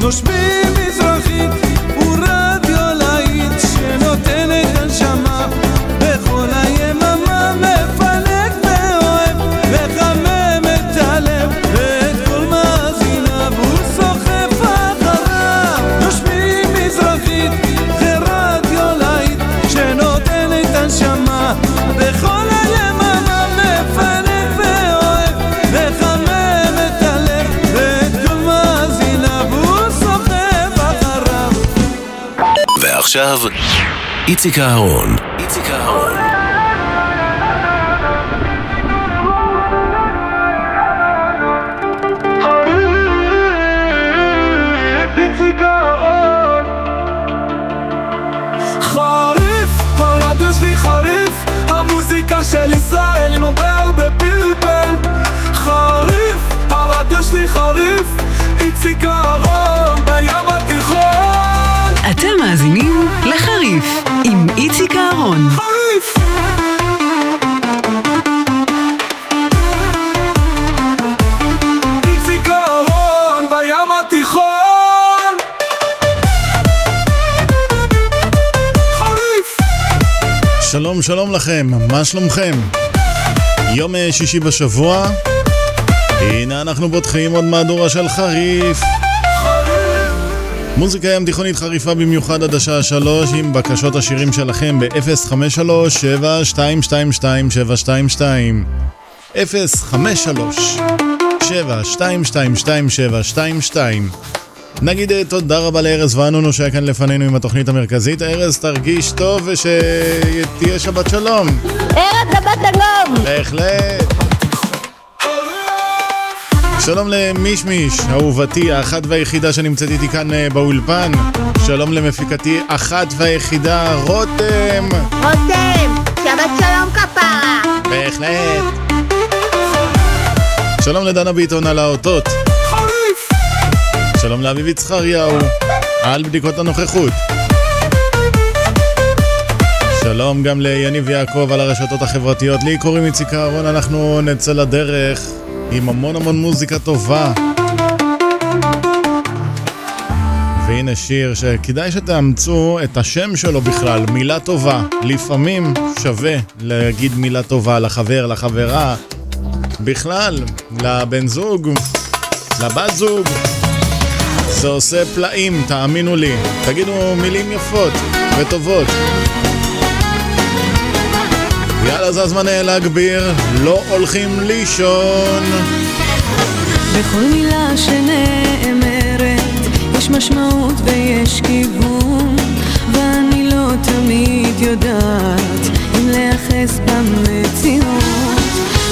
נושמים מזרחית ועכשיו, איציק אהרון. איציק. שלום שלום לכם, מה שלומכם? יום אה, שישי בשבוע, הנה אנחנו פותחים עוד מהדורה של חריף. מוזיקה ים תיכונית חריפה במיוחד עד השעה שלוש עם בקשות השירים שלכם ב-053-7222722 053-7222722 נגיד אה, תודה רבה לארז ואנונו שהיה כאן לפנינו עם התוכנית המרכזית. ארז, תרגיש טוב ושתהיה שבת שלום. ארץ שבת שלום! בהחלט. שלום למישמיש, אהובתי, האחת והיחידה שנמצאת איתי כאן אה, באולפן. שלום למפיקתי, אחת והיחידה, רותם. רותם, שבת שלום כפרה! בהחלט. שלום לדנה ביטון על האותות. שלום לאביב יצחריהו, על בדיקות הנוכחות. שלום גם ליניב יעקב על הרשתות החברתיות. לי קוראים איציק אהרון, אנחנו נצא לדרך עם המון המון מוזיקה טובה. והנה שיר שכדאי שתאמצו את השם שלו בכלל, מילה טובה. לפעמים שווה להגיד מילה טובה לחבר, לחברה, בכלל, לבן זוג, לבת זוג. זה עושה פלאים, תאמינו לי. תגידו מילים יפות וטובות. יאללה, זה הזמן אה, להגביר, לא הולכים לישון. בכל מילה שנאמרת יש משמעות ויש כיוון ואני לא תמיד יודעת אם להיאחז במציאות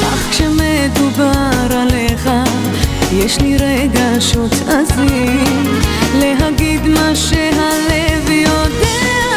אך כשמדובר עליך יש לי רגשות עזים להגיד מה שהלב יודע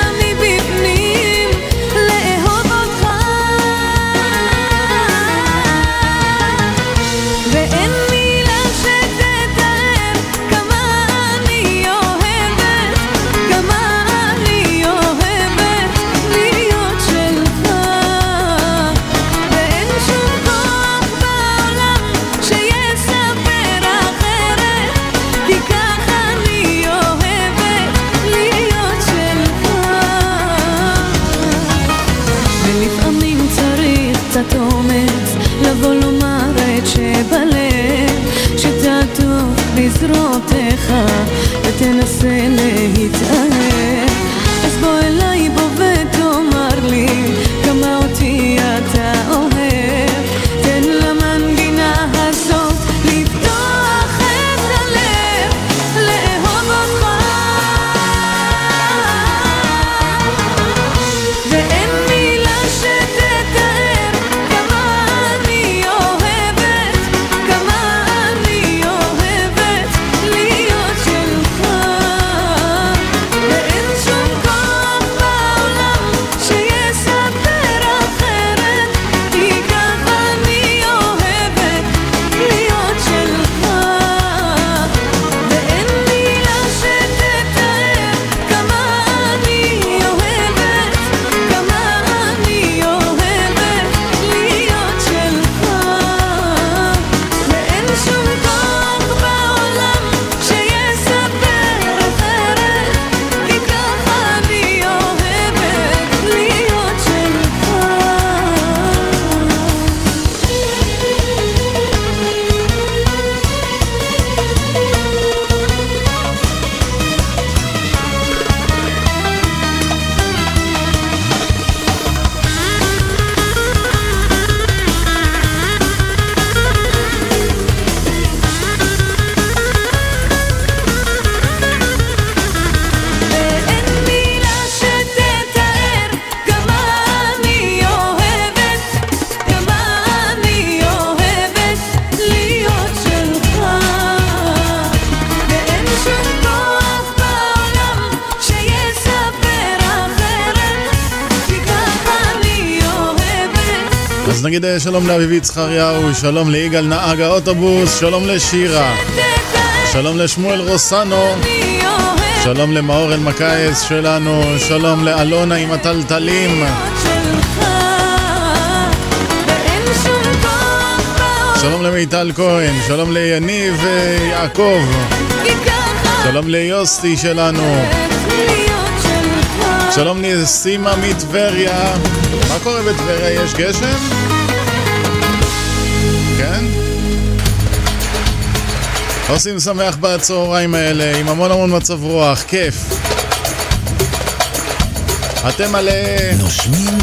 לאביבית זכריהו, שלום ליגאל נהג האוטובוס, שלום לשירה, שלום לשמואל רוסנו, שלום למאור אלמקייס שלנו, שלום לאלונה עם הטלטלים, שלום למיטל כהן, שלום ליניב אה, יעקב, שלום ליוסי שלנו, שלום לסימה מטבריה, מה קורה בטבריה? יש גשם? עושים שמח בצהריים האלה, עם המון המון מצב רוח, כיף. אתם מלא... נושמים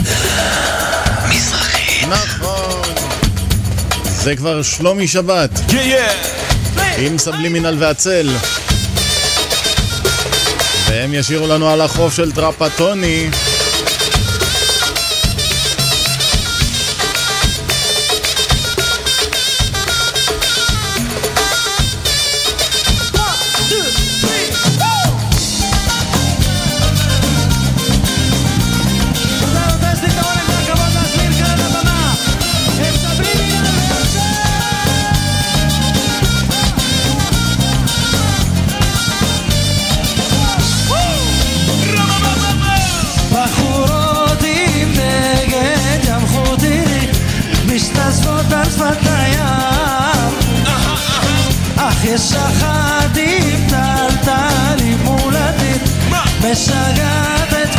מזרחית. נכון. זה כבר שלומי שבת, עם סבלימינל והצל. והם ישירו לנו על החוף של טרפטוני.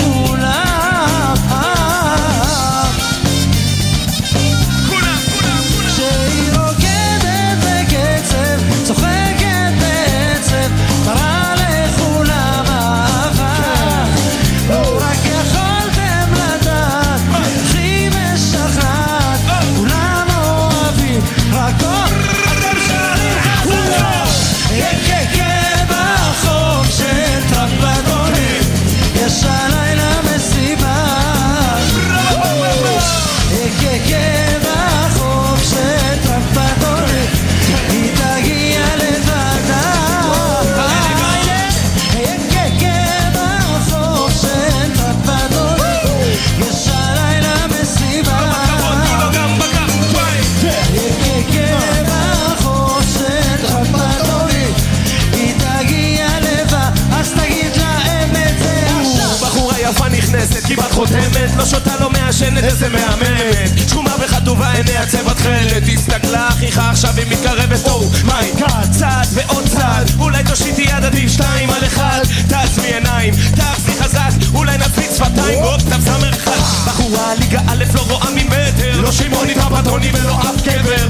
משגעת את חותמת, לא שותה, לא מעשנת, איזה מהממת. שחומה וחטובה, עיניה צבע תכלת. הסתכלה אחיך עכשיו היא מתקרבת, או מיי גאד, צעד ועוד צעד. אולי תושיטי יד עדיף שתיים על אחד. תעצמי עיניים, תעצמי חזק, אולי נצמיד שפתיים, הופ, תפסה מרחק. בחורה ליגה א' לא רואה ממטר, לא שמעונית הפטרוני ולא אף קבר.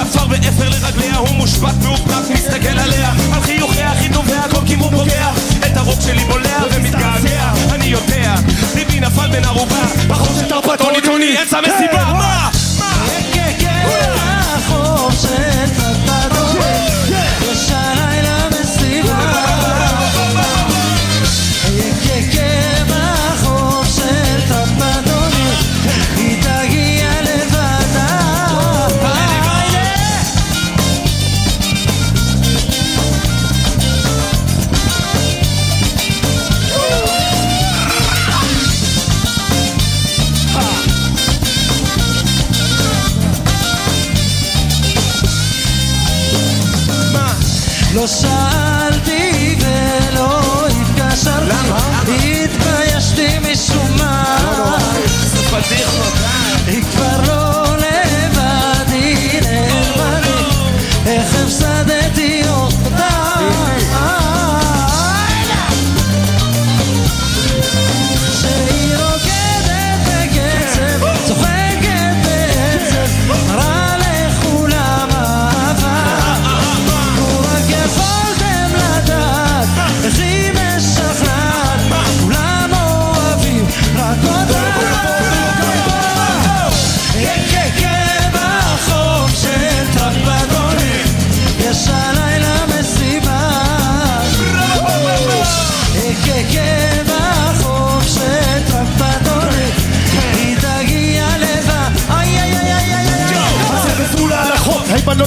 עפר ואפר לרגליה, הוא מושבת מאופק, מסתכל עליה, על חיוכיה הכי טוב והכל כמו פוגע. את הרוק שלי בולע ומתגעגע, אני יודע, ליבי נפל בין ערובה, בחור של טרפטוני טוני, אמצע מסיבה, מה? יקקה בחוף של טרפדונים,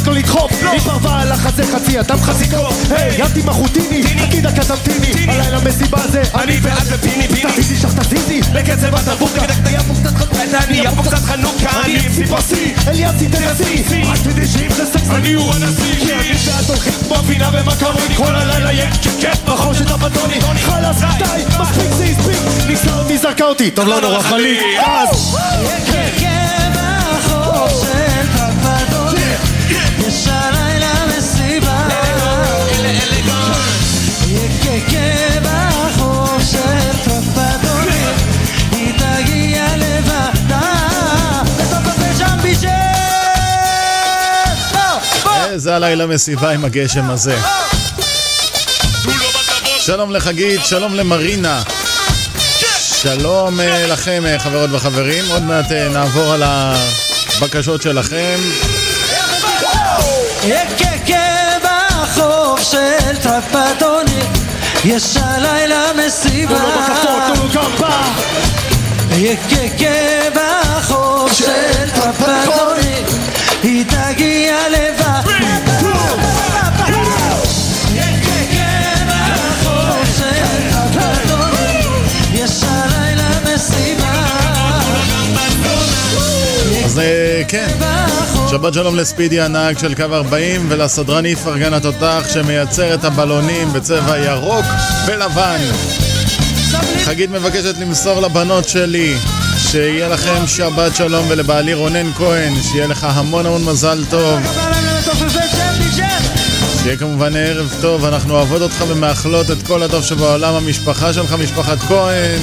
בנות לא לדחוף, היא פרווה על החזה חצי אדם חצי קוף, היי ינתי מחוטיני, תגיד דקה תמתיני, הלילה מסיבה זה אני ואת ופיני פיני, תזיזי שח תזיזי, לקצב חדרני אתה נהיה פה קצת חנוכה אני עם סיפוסי אליאסי תנסי רק תדעי שאם זה סקס אני הוא הנשיא. כי אני ואת הולכים כמו פינה ומקרוני כל הלילה יקקק בחושת הבטוני. חלאס די. מספיק זה הספיק. ניסה אותי זרקה אותי. טוב לא נורא חליק אז. יש איזה הלילה מסיבה עם הגשם הזה. שלום לחגית, שלום למרינה. שלום אה, לכם, אה, חברות וחברים. עוד מעט אה, נעבור על הבקשות שלכם. יש הלילה מסיבה תנו לו בכפות, תנו לו קמפה יקקה בחוף של טרפדוני היא תגיע לבד. אז אה, כן, שבת שלום לספידי הנהג של קו 40 ולסדרן איפרגן התותח שמייצר את הבלונים בצבע ירוק ולבן. חגית מבקשת למסור לבנות שלי שיהיה לכם שבת שלום ולבעלי רונן כהן שיהיה לך המון המון מזל טוב. שיהיה כמובן ערב טוב, אנחנו אוהבות אותך ומאחלות את כל הטוב שבעולם המשפחה שלך, משפחת כהן.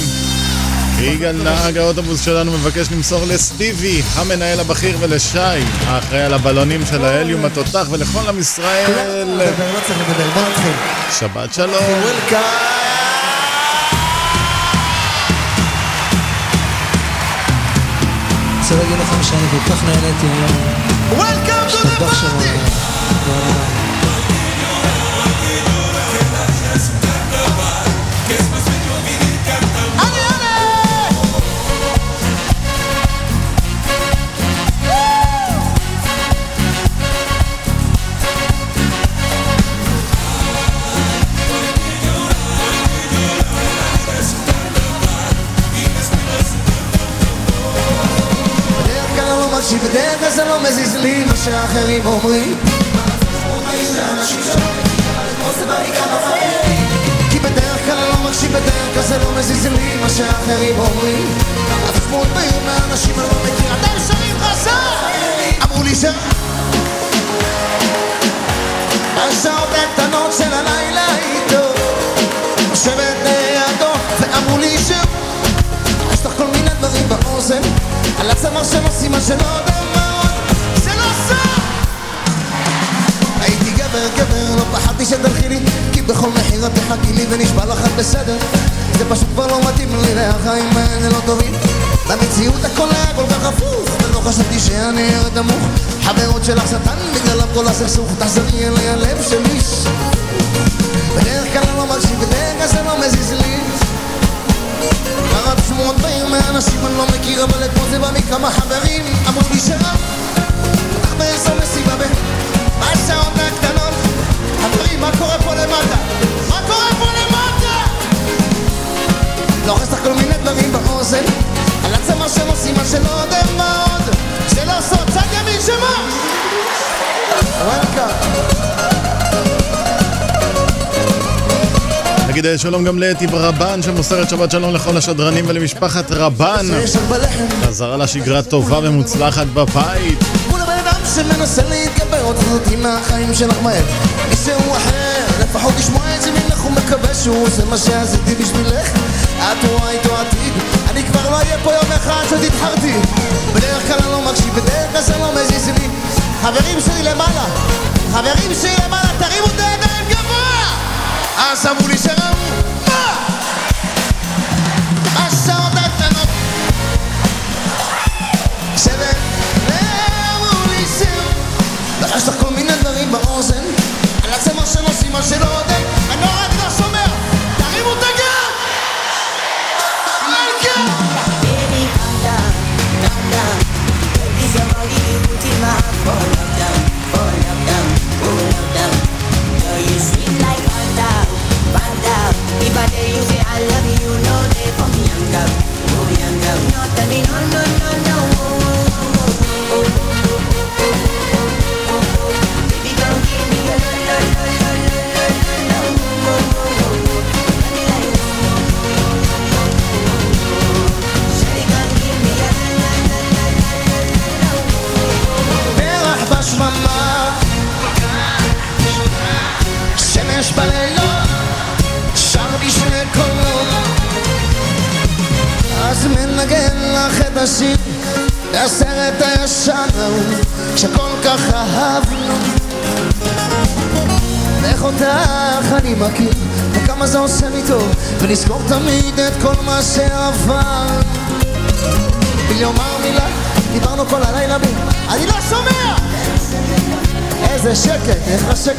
יגאל נהג האוטובוס שלנו מבקש למסור לסטיבי, המנהל הבכיר ולשי, האחראי על הבלונים של ההליום התותח ולכל עם ישראל. לא נתחיל. שבת שלום רוצה להגיד לכם שאני כל כך נהניתי היום. השתבח שם העולם. בדרך מקשיב, בדרך כלל זה לא מזיז לי מה שאחרים אומרים. כי בדרך כלל לא מקשיב, בדרך כלל זה לא מזיז לי מה שאחרים אומרים. מאוד בעיר מהאנשים אני לא מכיר, אתם שרים חזק! אמרו לי ש... השעות הקטנות של הלילה איתו. יושבת על הצמר שלו סימן שלא דמעות זה לא סוף הייתי גבר גבר לא פחדתי שתלכי לי כי בכל מחיר את תחכי לי ונשבע לך בסדר. זה פשוט כבר לא מתאים לי האלה לא טובים. במציאות הכל היה כל כך הפוך ולא חשבתי שאני ארד חברות בגללם כל הסכסוך תחזרי הלב בדרך כלל לא מקשיב בדרך כלל זה לא מזיז לי קראתי שמועות בעיר מהאנשים אני לא מכיר אבל אתמול זה בא מכמה חברים אמרו לי שרב פתח באיזו מסיבה בשעות הקטנות חברים מה קורה פה למטה? מה קורה פה למטה? לוחץ לך כל מיני דברים באוזן על הצמר שלו סימן שלא יודע מה עוד זה לא סוד צד ימין שמה? וולקאם נגיד אה, שלום גם לאתי ברבן שמוסרת שבת שלום לכל השדרנים ולמשפחת רבן. חזרה לשגרה טובה ומוצלחת בבית. מול הבן אדם שמנסה להתגבר זאתי מהחיים שלך מהר. מישהו אחר לפחות לשמוע את זה ממך ומקווה שהוא עושה מה שעשיתי בשבילך. את רואה איתו עתיד אני כבר לא אהיה פה יום אחד שתתחרתי בדרך כלל אני לא מקשיב בדרך כלל זה לא מזיז לי. חברים שלי למעלה חברים שלי למעלה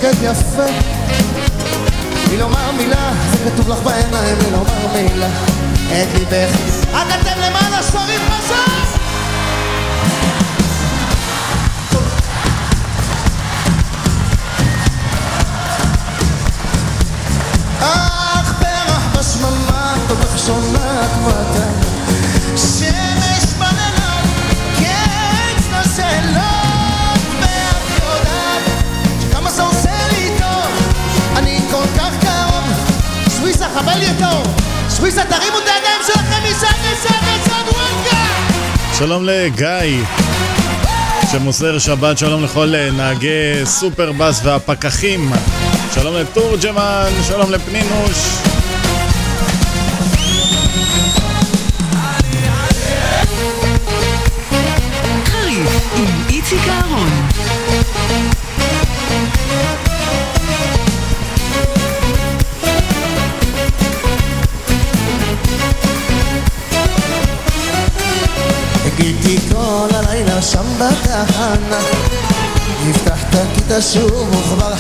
שקט יפה. מלומר מילה, זה כתוב לך בעיניים, מלומר מילה. את ליבך שלום לגיא, שמוסר שבת, שלום לכל אה, נהגי סופרבאס והפקחים, שלום לטורג'מן, שלום לפנינוש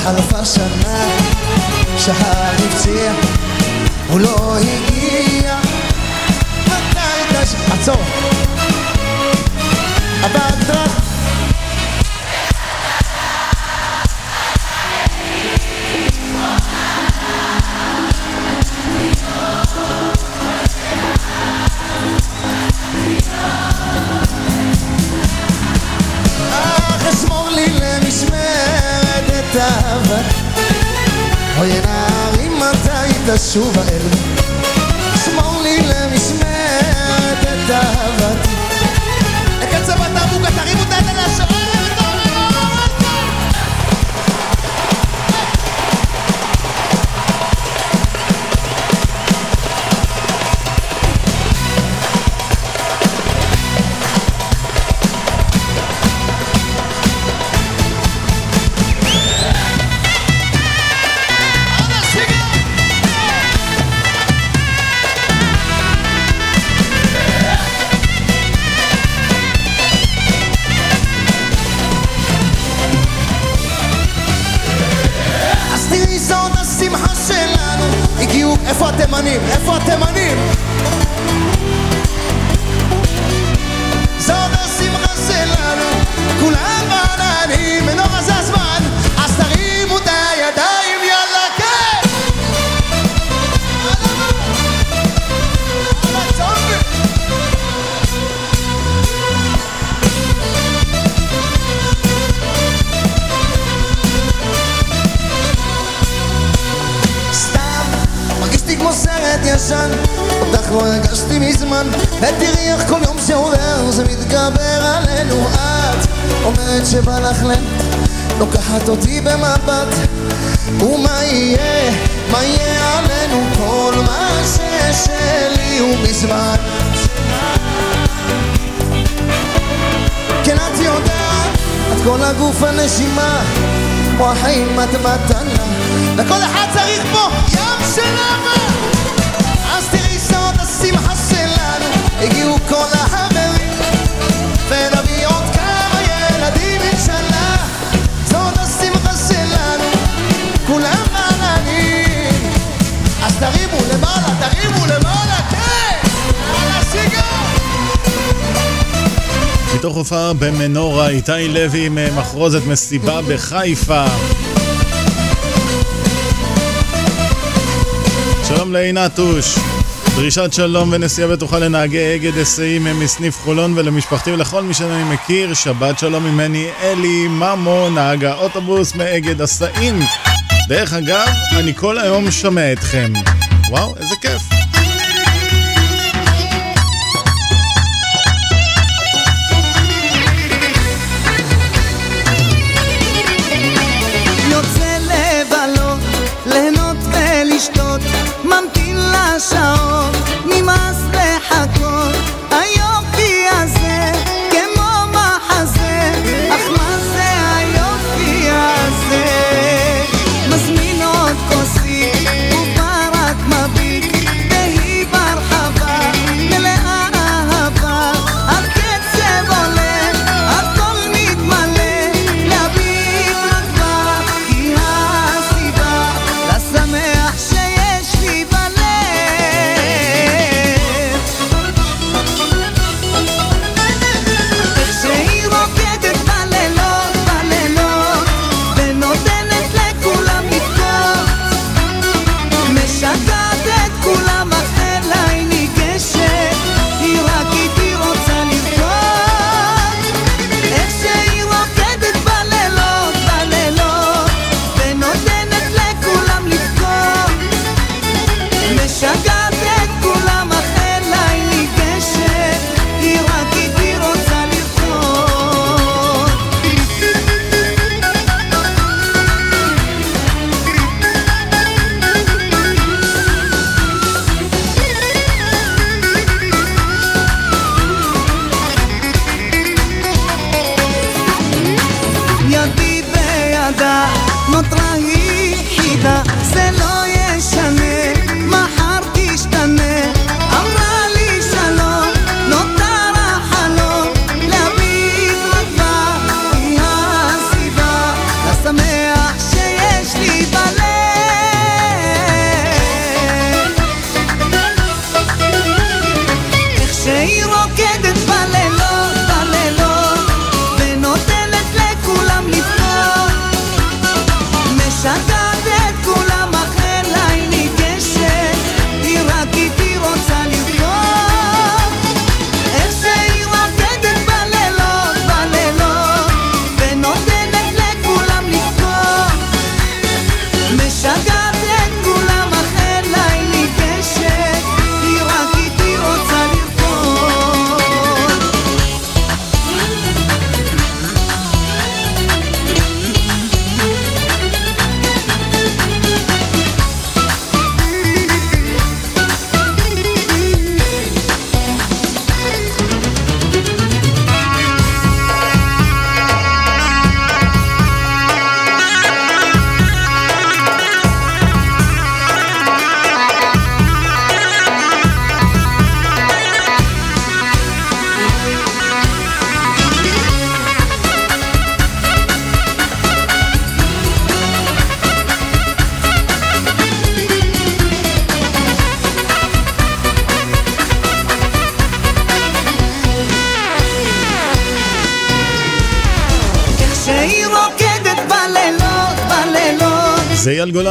חלפה שנה, שהר שהרבצי הוא לא הגיע. da chuva, במנורה, איתי לוי עם אה, מחרוזת מסיבה בחיפה. שלום לעינתוש. דרישת שלום ונסיעה בטוחה לנהגי אגד היסעים אה, מסניף חולון ולמשפחתי ולכל מי שאני מכיר, שבת שלום ממני אלי ממו, נהג האוטובוס מאגד היסעים. דרך אגב, אני כל היום שומע אתכם. וואו,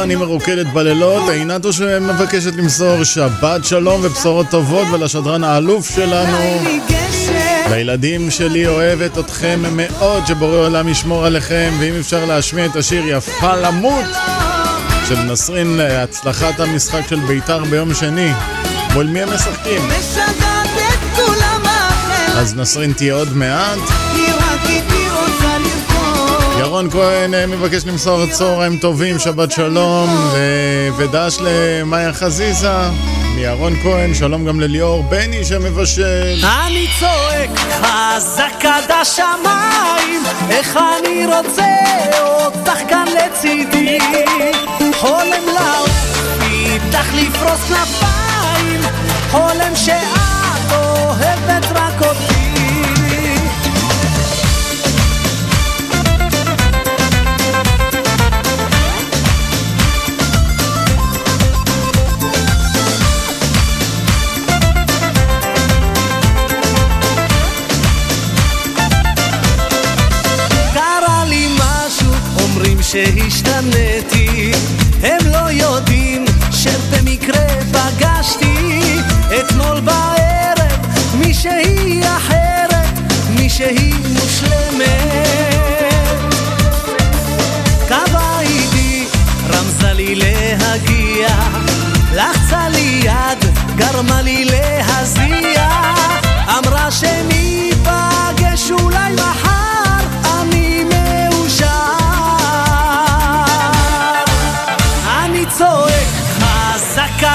גולני מרוקדת בלילות, עינת שמבקשת למסור שבת שלום ובשורות טובות ולשדרן האלוף שלנו. לילדים שלי אוהבת אתכם מאוד, שבורא עולם ישמור עליכם, ואם אפשר להשמיע את השיר יפה למות של נסרין להצלחת המשחק של בית"ר ביום שני. מול מי הם משחקים? אז נסרין תהיה עוד מעט. ירון כהן אה, מבקש למסור צהריים טובים, שבת שלום, ו- ודש למאיה חזיזה. מירון כהן, שלום גם לליאור בני שמבשל. אני צועק חזק עד השמיים, איך אני רוצה אותך כאן לצידי. חולם לעוף, איתך לפרוס כנפיים, חולם שאת אוהבת רק שהשתניתי הם לא יודעים שבמקרה פגשתי אתמול בערב מישהי אחרת, מישהי מושלמת. קבעה איתי, רמזה לי להגיע לחצה לי יד, גרמה לי להזיע. אמרה שניפגש אולי מחר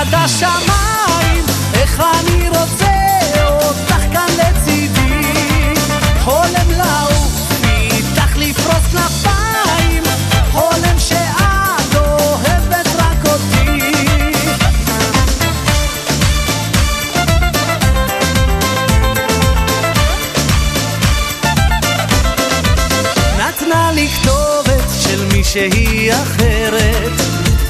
עד השמיים איך אני רוצה אותך כאן לצידי. חולם לעוף איתך לפרוס כנפיים חולם שאת אוהבת רק אותי. נתנה לי כתובת של מישהי אחרת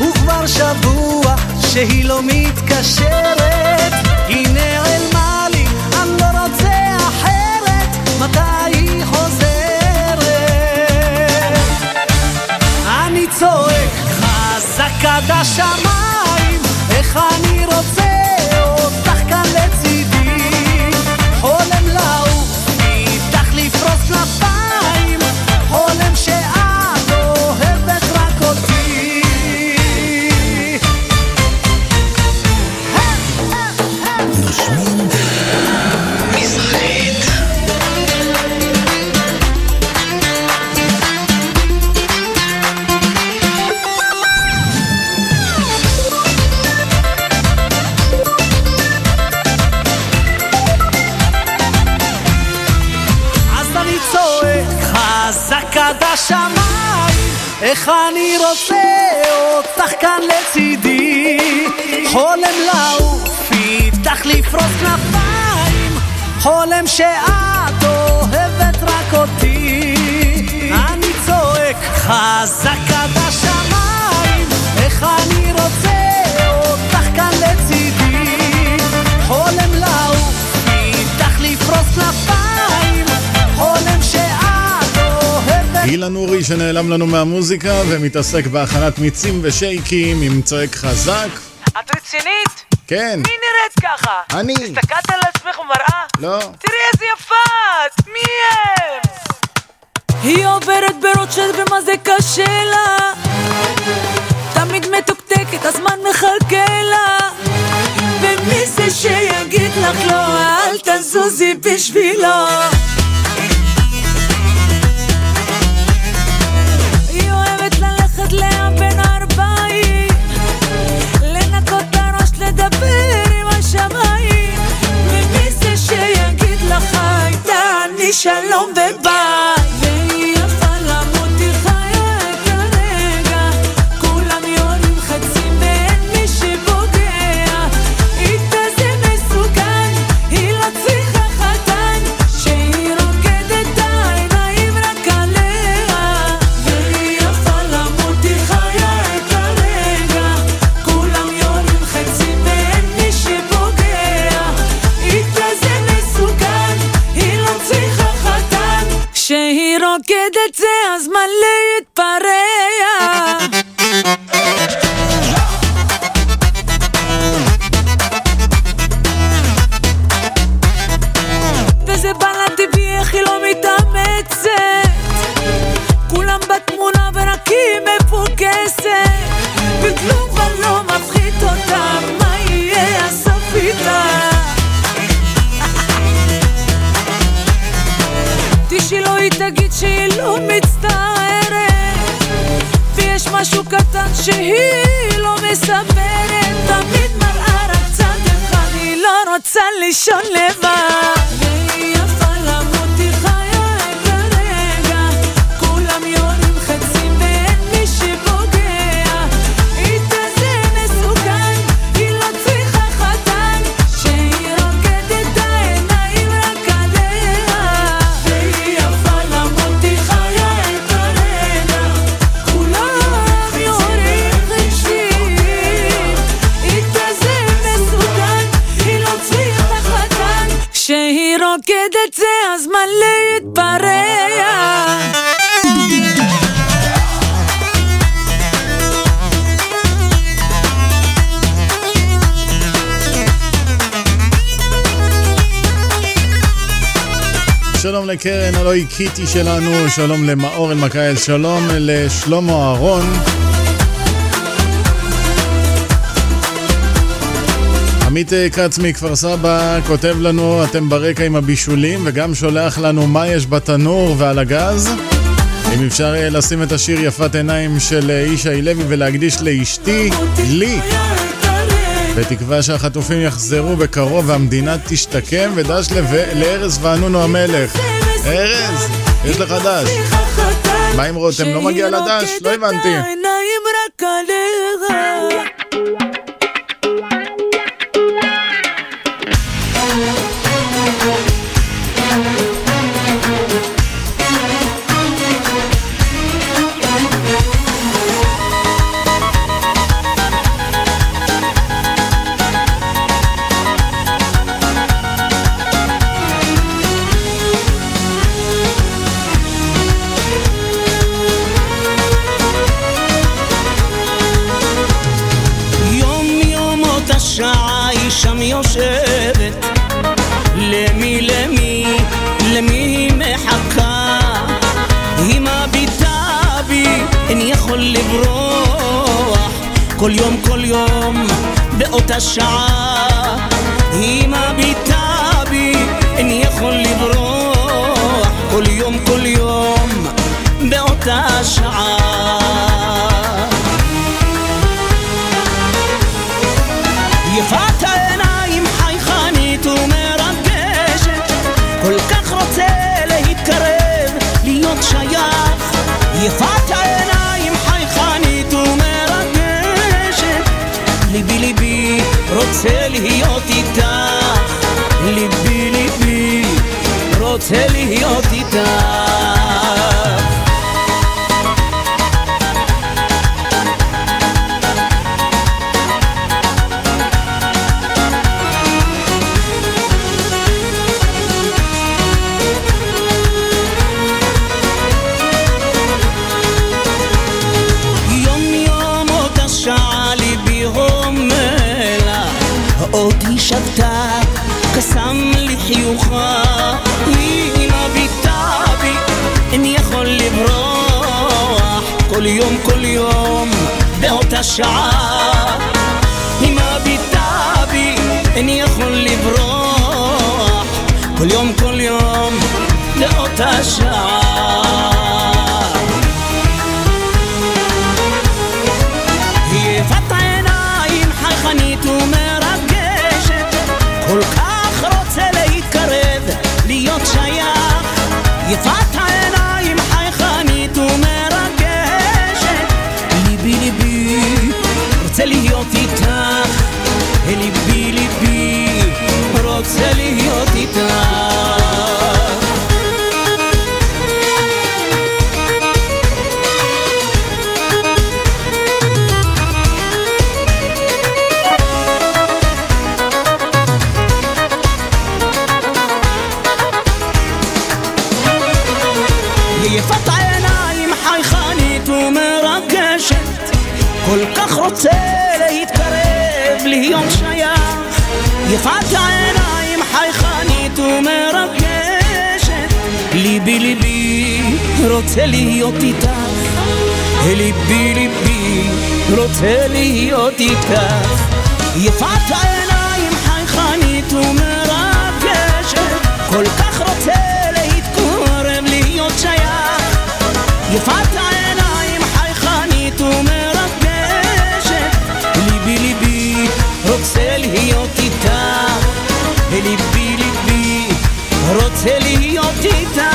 וכבר שבוע שהיא לא מתקשרת היא נעלמה לי, אני לא רוצה אחרת מתי היא חוזרת? אני צועק חזק עד השמיים איך אני רוצה איך אני רוצה אותך כאן לצידי? חולם לעוף איתך לפרוס כנפיים. חולם שאת אוהבת רק אותי. אני צועק חזק עד אילן אורי שנעלם לנו מהמוזיקה ומתעסק בהכנת מיצים ושייקים עם צועק חזק. את רצינית? כן. מי נראית ככה? אני. הסתכלת על עצמך במראה? לא. תראי איזה יפה את! מי הם? היא עוברת ברוטשילד ומה זה קשה לה תמיד מתוקתקת, הזמן מחכה לה ומי זה שיגיד לך לא, אל תזוזי בשבילו שלום וביי my leg. שהיא לא מספרת תמיד מראה רק צד אחד היא לא רוצה לישון לבד שלום לקרן הלואי קיטי שלנו, שלום למאור אלמקייל, שלום לשלמה אהרון. עמית כץ מכפר סבא כותב לנו, אתם ברקע עם הבישולים, וגם שולח לנו מה יש בתנור ועל הגז. אם אפשר לשים את השיר יפת עיניים של ישי לוי ולהקדיש לאשתי, לי. בתקווה שהחטופים יחזרו בקרוב והמדינה תשתקם, ודש לארז וענונו המלך. ארז, יש לך דש. מה עם רותם? לא מגיע לדש? לא הבנתי. כל יום כל יום באותה שעה. היא מביטה בי איני יכול לברוח. כל יום כל יום באותה שעה. יפת העיניים חייכנית ומרגשת כל כך רוצה להתקרב להיות שייך. יפת רוצה להיות איתך ליבי ליבי רוצה להיות איתך יום כל יום, באותה שעה, היא מביטה בי, איני יכול לברוח, כל יום כל יום, באותה שעה. להיות איתך, ליבי ליבי רוצה להיות איתך. יפת העיניים חייכנית ומרגשת, כל כך רוצה להתקרב להיות שייך. יפת העיניים חייכנית ומרגשת, ליבי ליבי רוצה להיות איתך, ליבי ליבי רוצה להיות איתך.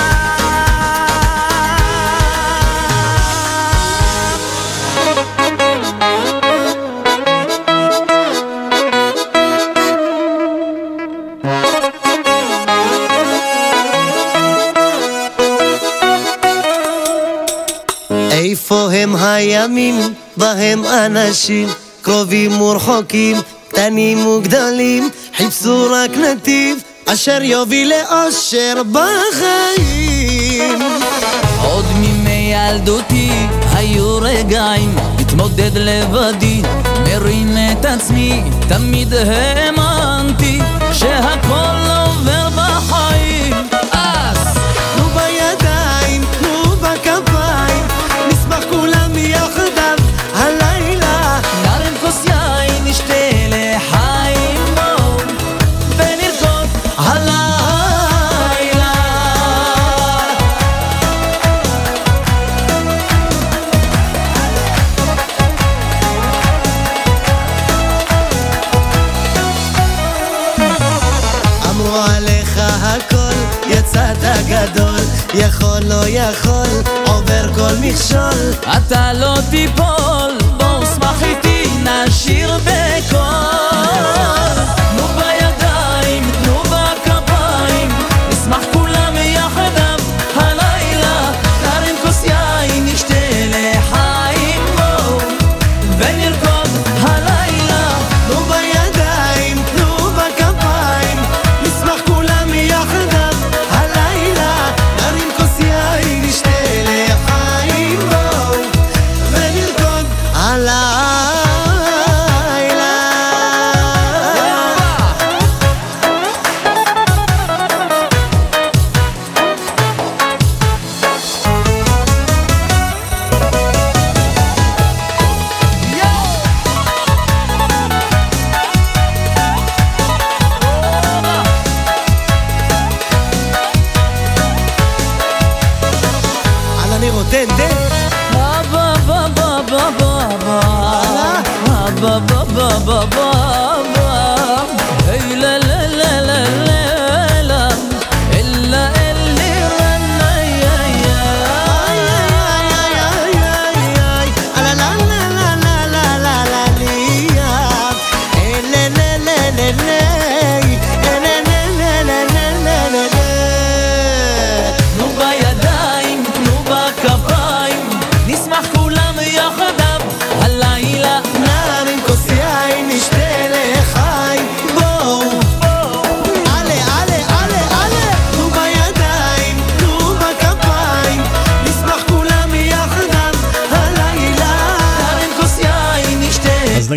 בהם אנשים קרובים ורחוקים, קטנים וגדולים, חיפשו רק נתיב אשר יוביל לאושר בחיים. עוד מימי ילדותי היו רגעים התמודד לבדי, מרים את עצמי, תמיד האמנתי שהכל עובר בחיים יכול, לא יכול, עובר כל מכשול. אתה לא תיפול, בואו שמח איתי, נשיר בקול.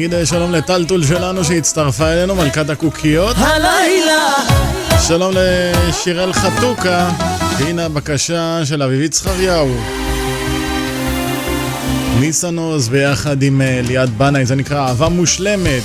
נגיד אה, שלום לטלטול שלנו שהצטרפה אלינו, מלכת הקוקיות. הלילה! שלום לשירל חתוקה, והנה הבקשה של אביבית זכריהו. ניסנוז ביחד עם אה, ליעד בנאי, זה נקרא אהבה מושלמת.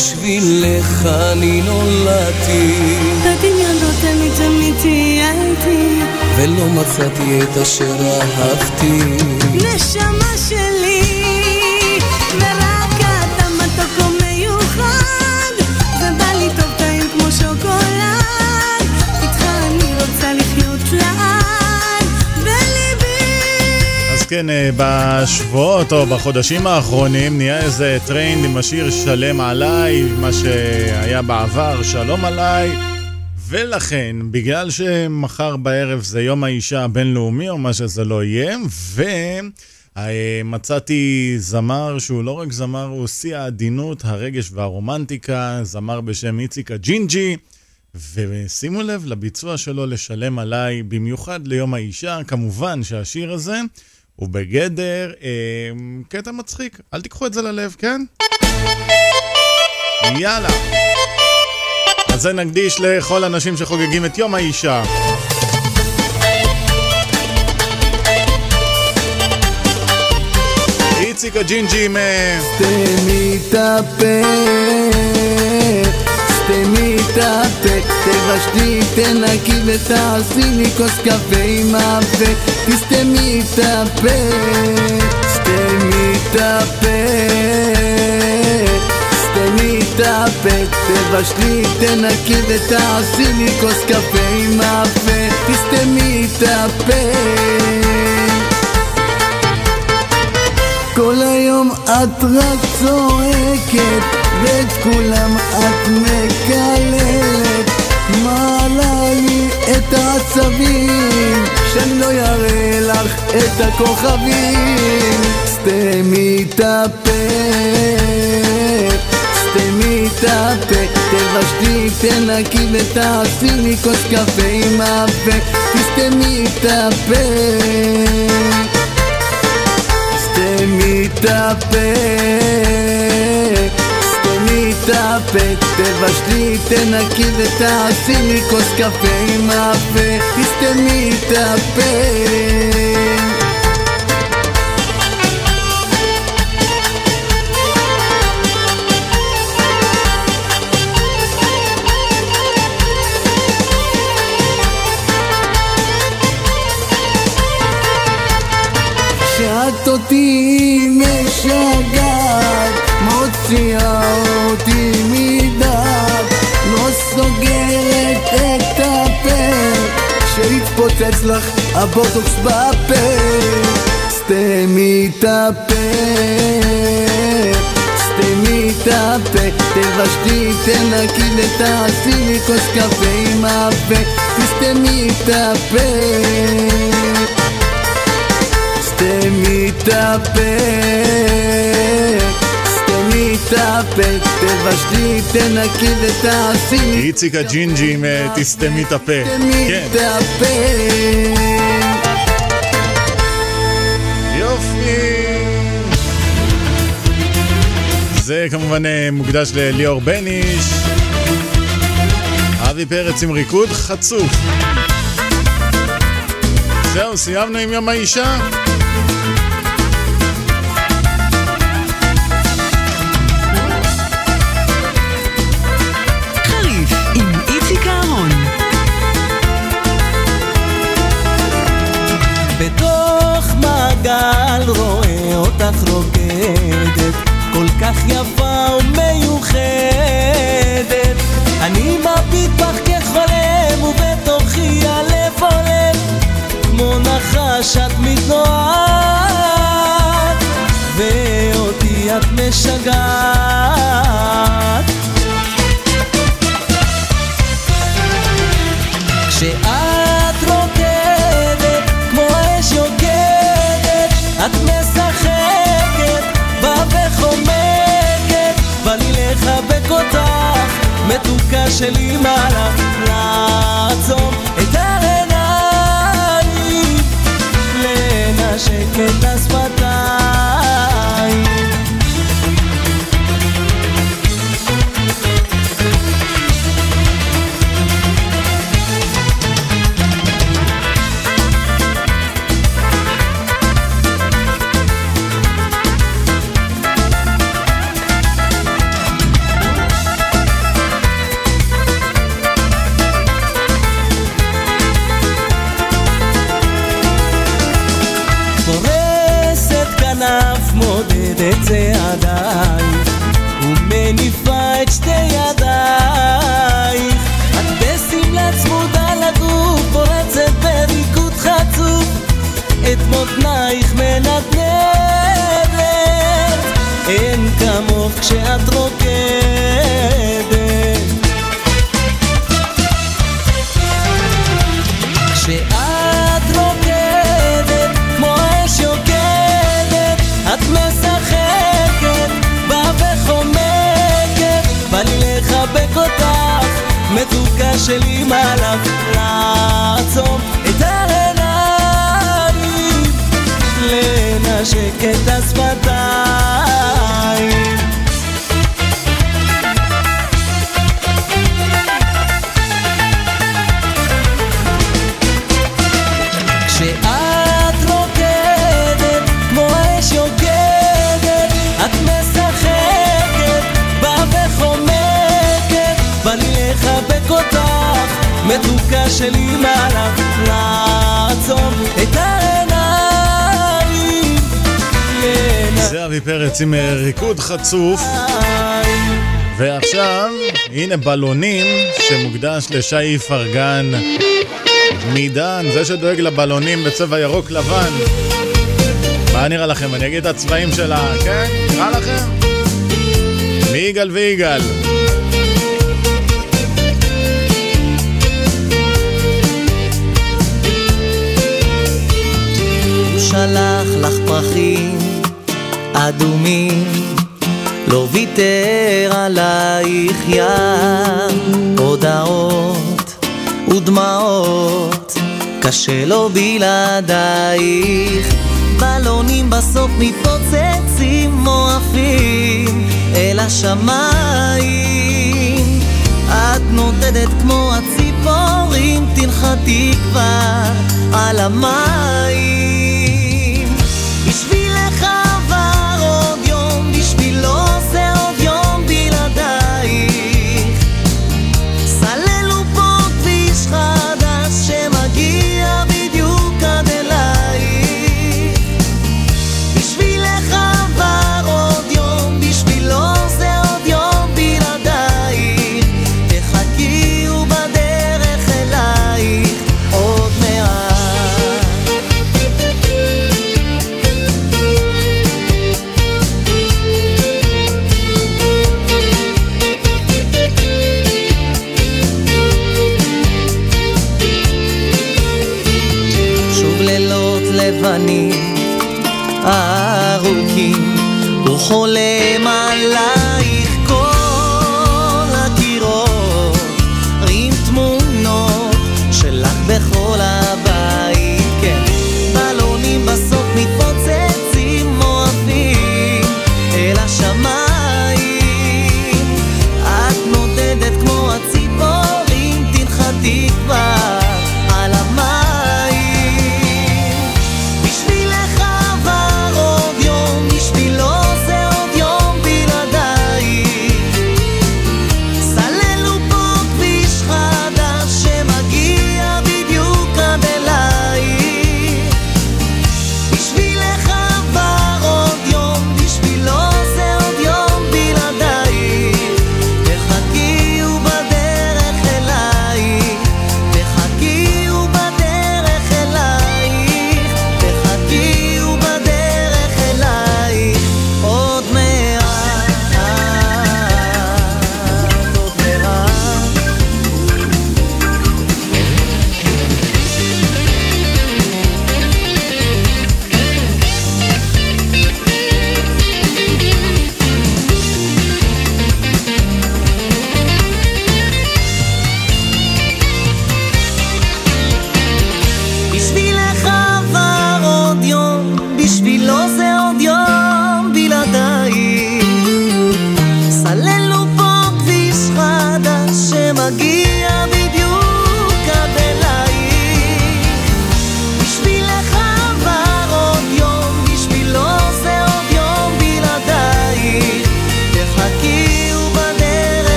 בשבילך אני נולדתי, בדמיונות אני תמיד טיילתי, ולא מצאתי את אשר אהבתי. נשמה שלי, כן, אה, בשבועות או בחודשים האחרונים נהיה איזה טרנד עם השיר שלם עליי, מה שהיה בעבר, שלום עליי. ולכן, בגלל שמחר בערב זה יום האישה הבינלאומי, או מה שזה לא יהיה, ומצאתי זמר שהוא לא רק זמר, הוא שיא העדינות, הרגש והרומנטיקה, זמר בשם איציקה ג'ינג'י. ושימו לב לביצוע שלו לשלם עליי, במיוחד ליום האישה, כמובן שהשיר הזה הוא בגדר אה, קטע מצחיק, אל תיקחו את זה ללב, כן? יאללה. אז זה נקדיש לכל הנשים שחוגגים את יום האישה. איציק הג'ינג'י. אה, סתמי את הפה, סתמי את הפה, תבשלי, תנקי ותעשי לי כוס קפה עם הפה, תסתמי את הפה, סתמי את הפה, סתמי את הפה, תבשלי, תנקי ותעשי לי כוס קפה עם הפה, תסתמי את הפה. כל היום את רק צועקת, ואת כולם את מקללת. מעלה לי את העצבים, שאני לא אראה לך את הכוכבים. סתמי את הפה, סתמי את הפה, תבשלי, תנקי ותעשי לי כוס קפה עם הפה, תסתמי את הפה. סתמי את הפה, סתמי את הפה, תבשלי, תנקי ותעשי לי כוס קפה עם הפה, תסתמי את הפה. שהתפוצץ לך הבוטוקס בפה, סתמי את הפה, סתמי את הפה, תבשלי, תנקי ותעשי לי כוס קפה עם הפה, תסתמי את הפה. סתמי את הפה, הפה, תבשלי, תנקי ותעשי איציק הג'ינג'י עם אה, תסתמי את הפה. כן. את הפה. יופי. זה כמובן אה, מוקדש לליאור בניש. אבי פרץ עם ריקוד חצוף. זהו, סיימנו עם יום האישה? חצוף. ועכשיו, הנה בלונים שמוקדש לשי פרגן מדן, זה שדואג לבלונים בצבע ירוק לבן. מה נראה לכם? אני אגיד את הצבעים שלה, כן? נראה לכם? מיגאל ויגאל. שלח לך פרחים אדומים לא ויתר עלייך ים, הודעות ודמעות, קשה לו בלעדייך. בלונים בסוף מתפוצצים, מועפים אל השמיים. את נודדת כמו הציפורים, תנחתי כבר על המים.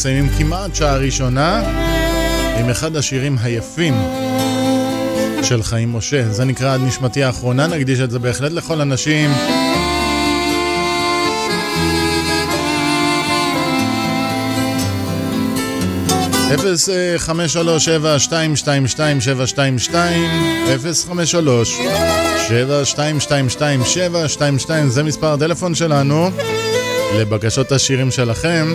מסיימים כמעט שעה ראשונה עם אחד השירים היפים של חיים משה. זה נקרא עד נשמתי האחרונה, נקדיש את זה בהחלט לכל הנשים. אפס חמש שלוש שבע שתיים שתיים שתיים שבע שתיים שתיים אפס חמש שלוש שבע שתיים שתיים שתיים שבע שתיים שתיים זה מספר הטלפון שלנו לבקשות השירים שלכם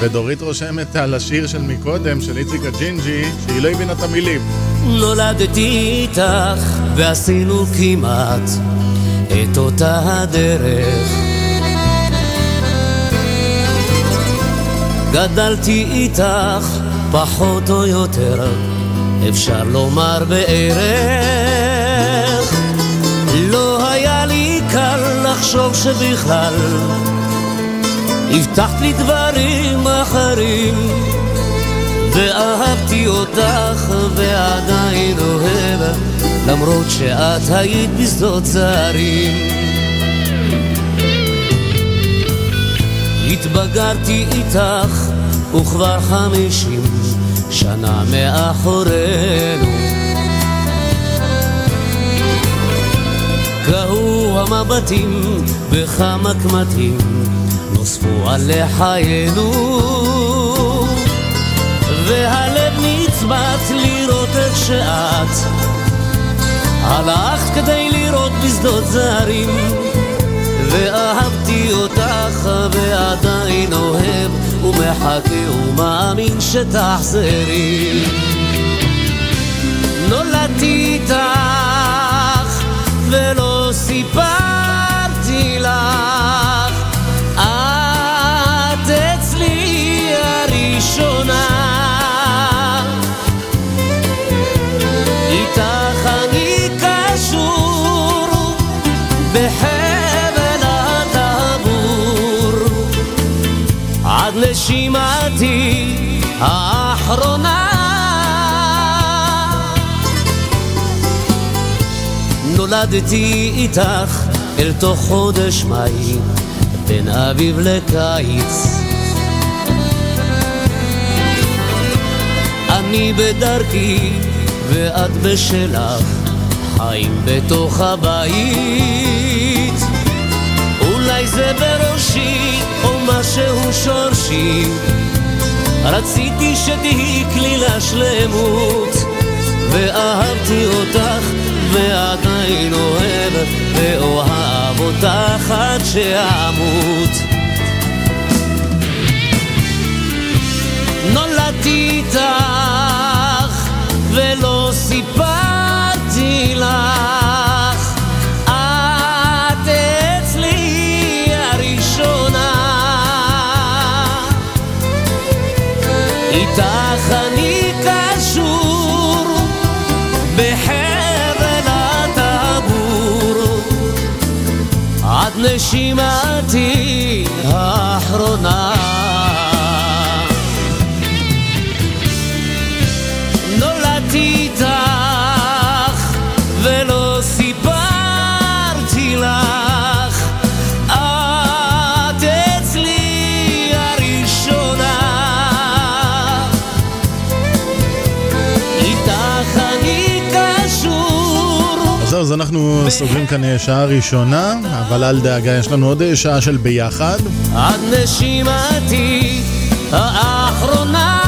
ודורית רושמת על השיר של מקודם של איציק הג'ינג'י שהיא לא הבינה את המילים נולדתי איתך ועשינו כמעט את אותה הדרך גדלתי איתך פחות או יותר, אפשר לומר בערך. לא היה לי קל לחשוב שבכלל הבטחת לי דברים אחרים ואהבתי אותך ועדיין אוהב למרות שאת היית בשדות זרים. התבגרתי איתך וכבר חמישים שנה מאחורינו. קהו המבטים בכמה קמטים נוספו על לחיינו והלב נצבט לראות איך שאת הלכת כדי לראות בשדות זרים ואהבתי אותך ועדיין אוהב ומחכה ומאמין שתחזרי. נולדתי איתך ולא סיפרתי נשימתי האחרונה. נולדתי איתך אל תוך חודש מאי בין אביב לקיץ. אני בדרכי ואת בשלך חיים בתוך הבית. אולי זה או משהו שורשי רציתי שתהי כלילה שלמות ואהבתי אותך ועדיין אוהב ואוהב אותך עד שאמות איתך אני קשור בחבל הטבור. עד נשימתי האחרונה זהו, אז אנחנו סוגרים כאן אה, שעה ראשונה, אבל אל דאגה, יש לנו עוד אה, שעה של ביחד. עד נשימתי האחרונה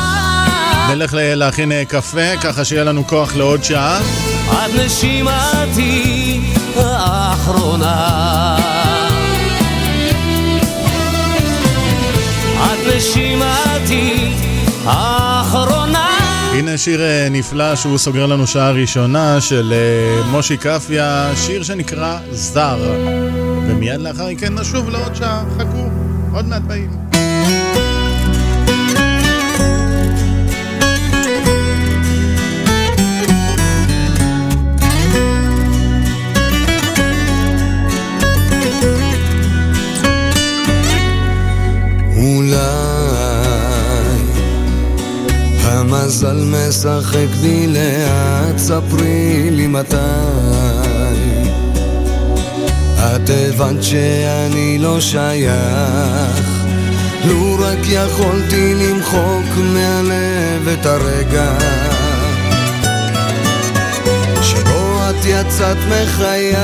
נלך להכין אה, קפה, ככה שיהיה לנו כוח לעוד שעה. עד נשימתי האחרונה שיר אה, נפלא שהוא סוגר לנו שעה ראשונה של אה, מושי קפיה, שיר שנקרא זר. ומיד לאחר מכן נשוב לעוד שעה, חכו, עוד מעט באים. המזל משחק בי לאט, ספרי לי מתי. את הבנת שאני לא שייך לו רק יכולתי למחוק מהלב את הרגע. שבו את יצאת מחיי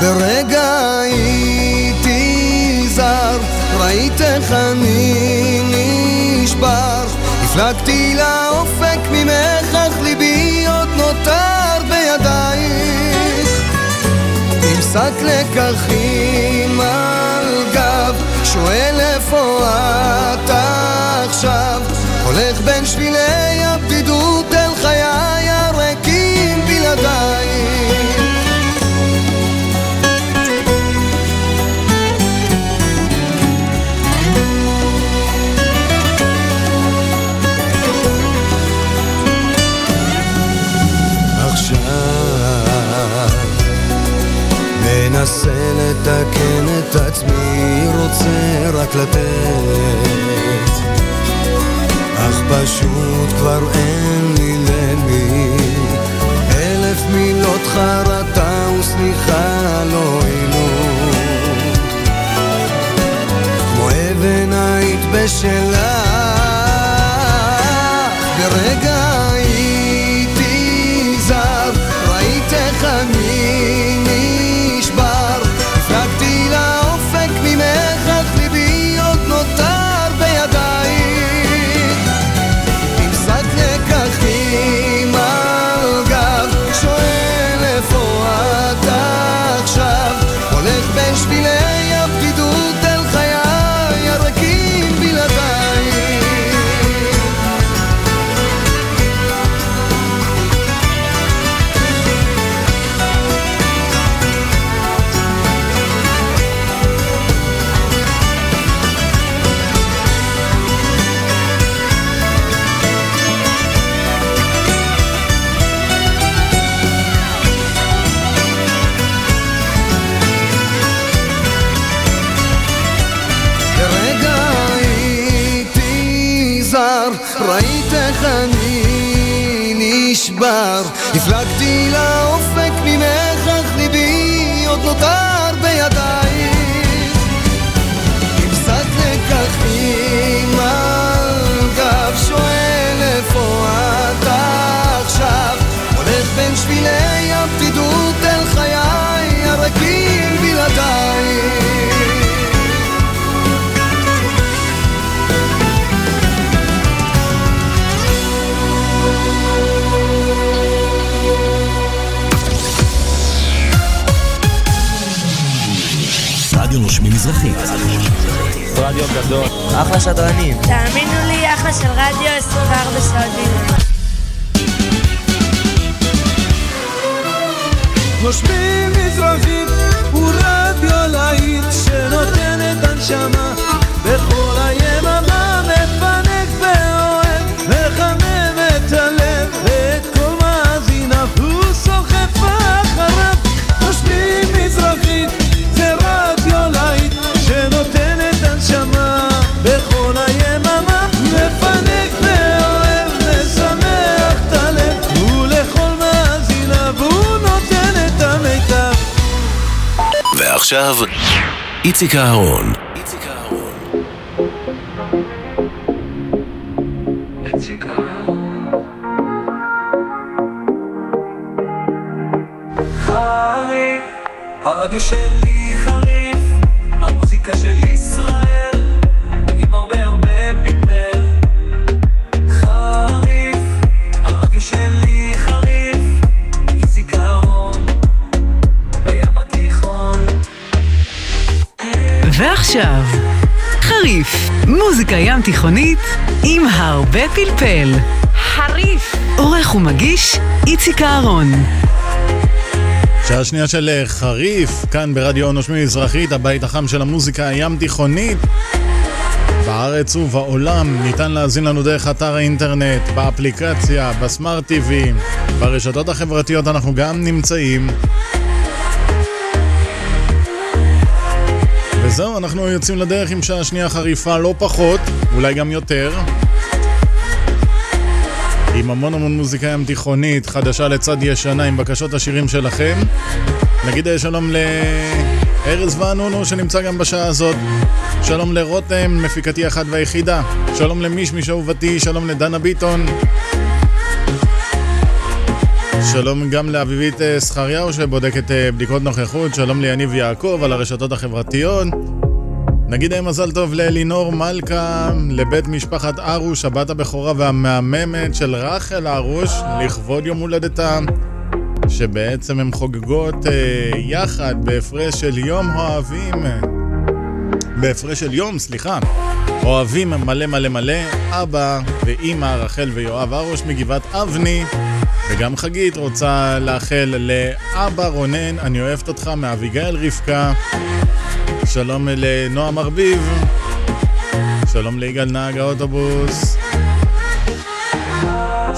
ברגע הייתי זר ראית איך אני הפלגתי לאופק ממך אך ליבי עוד נותר בידייך. עם שק לקחים על גב שואל איפה את עכשיו? הולך בין שבילי הבדידות אל חיי הריקים בלעדייך מנסה לתקן את עצמי, רוצה רק לתת. אך פשוט כבר אין לי למי. אלף מילות חרטה וסליחה לא הועילו כמו אבן היית בשלך חיי הריקים בלעדייך רדיו נושמים מזרחית. רדיו גדול. אחלה שדרנים. תאמינו לי, אחלה של רדיו 24 שעות ביממה. נושמים מזרחית הוא רדיו להיט שנותן את הנשמה. בכל היממה מפנק ואוהב מחמם את הלב ועכשיו, איציק אהרון. הרדיו שלי חריף, המוזיקה של ועכשיו, חריף, מוזיקה ים תיכונית עם הרבה פלפל. חריף. עורך ומגיש איציק אהרון. שעה שנייה של אה, חריף, כאן ברדיו נושמים מזרחית, הבית החם של המוזיקה הים תיכונית. בארץ ובעולם ניתן להאזין לנו דרך אתר האינטרנט, באפליקציה, בסמארט TV, ברשתות החברתיות אנחנו גם נמצאים. וזהו, אנחנו יוצאים לדרך עם שעה שנייה חריפה לא פחות, אולי גם יותר. עם עם המון המון מוזיקה ים תיכונית, חדשה לצד ישנה, עם בקשות השירים שלכם. נגיד אה, שלום לארז וענונו שנמצא גם בשעה הזאת. שלום לרותם, מפיקתי אחת והיחידה. שלום למישמיש אהובתי, שלום לדנה ביטון. שלום גם לאביבית אה, זכריהו שבודקת אה, בדיקות נוכחות, שלום ליניב יעקב על הרשתות החברתיות. נגיד אה, מזל טוב לאלינור מלכה, לבית משפחת ארוש, הבת הבכורה והמהממת של רחל ארוש, לכבוד יום הולדתה, שבעצם הם חוגגות יחד בהפרש של יום אוהבים, בהפרש של יום, סליחה, אוהבים מלא מלא מלא, אבא ואימא רחל ויואב ארוש מגבעת אבני. וגם חגית רוצה לאחל לאבא רונן, אני אוהבת אותך, מאביגיל רבקה. שלום לנועם ארביב. שלום ליגאל נהג האוטובוס.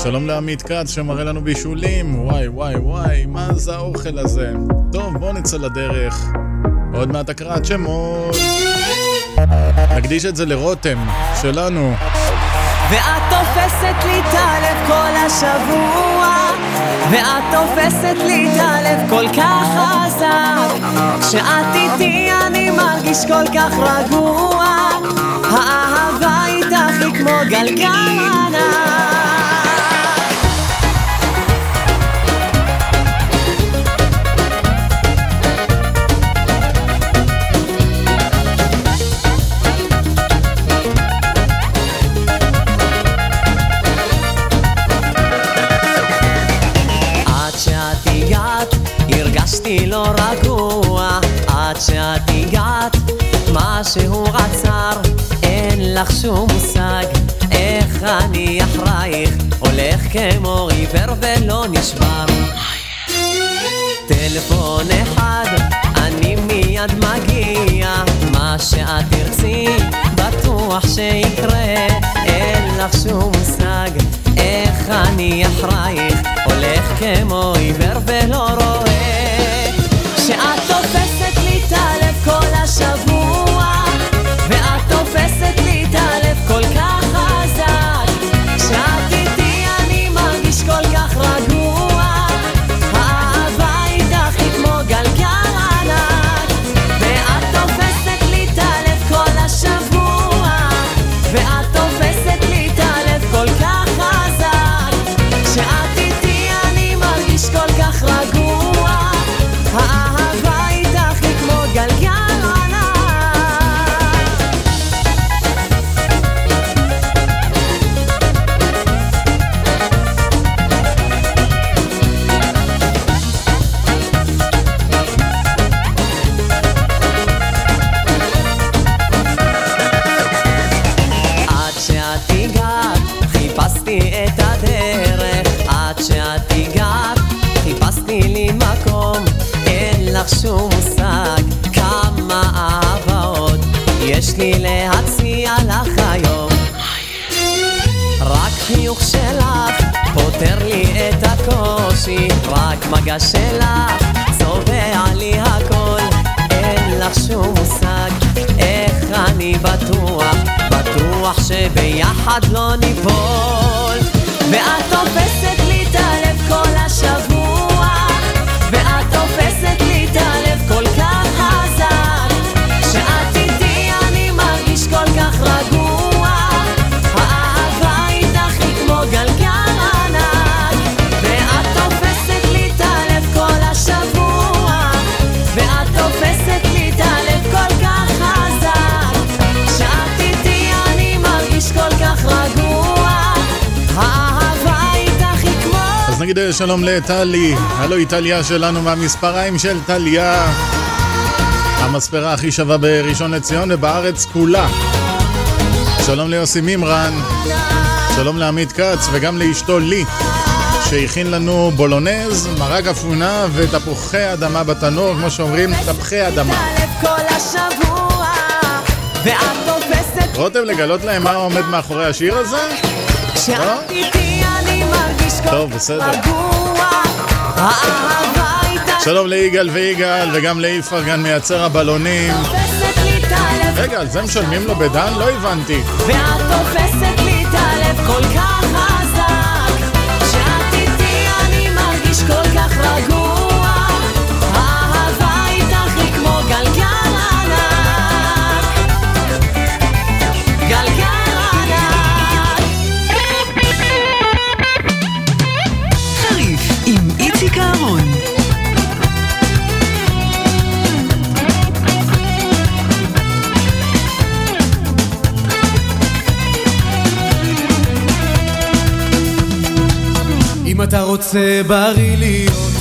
שלום לעמית כץ שמראה לנו בישולים. וואי וואי וואי, מה זה האוכל הזה? טוב, בואו נצא לדרך. עוד מעט הקראת שמות. נקדיש את זה לרותם, שלנו. ואת תופסת לי את הלב כל השבוע ואת תופסת לי את הלב כל כך חזק כשאת איתי אני מרגיש כל כך רגוע האהבה איתך היא כמו גלגל ענק שאת הגעת, משהו עצר, אין לך שום מושג. איך אני אחרייך, הולך כמו עיוור ולא נשבר. טלפון אחד, אני מיד מגיע. מה שאת תרצי, בטוח שיקרה. אין לך שום מושג, איך אני אחרייך, הולך כמו עיוור ולא רואה. שאת תופסת כל השבוע, ואת תופסת לי את הלב שלום לטלי, הלו היא טליה שלנו מהמספריים של טליה. המספרה הכי שווה בראשון לציון ובארץ כולה. שלום ליוסי מימרן, שלום לעמית כץ וגם לאשתו לי, שהכין לנו בולונז, מרק אפונה ותפוחי אדמה בתנור, כמו שאומרים, תפוחי אדמה. רותם, לגלות להם מה עומד מאחורי השיר הזה? כשאת טוב, בסדר. שלום ליגאל ויגאל וגם לאיפרגן מייצר הבלונים. רגע, על זה משלמים לו בדן? לא הבנתי. ואת תופסת לי את הלב כל כך אתה רוצה בריא להיות.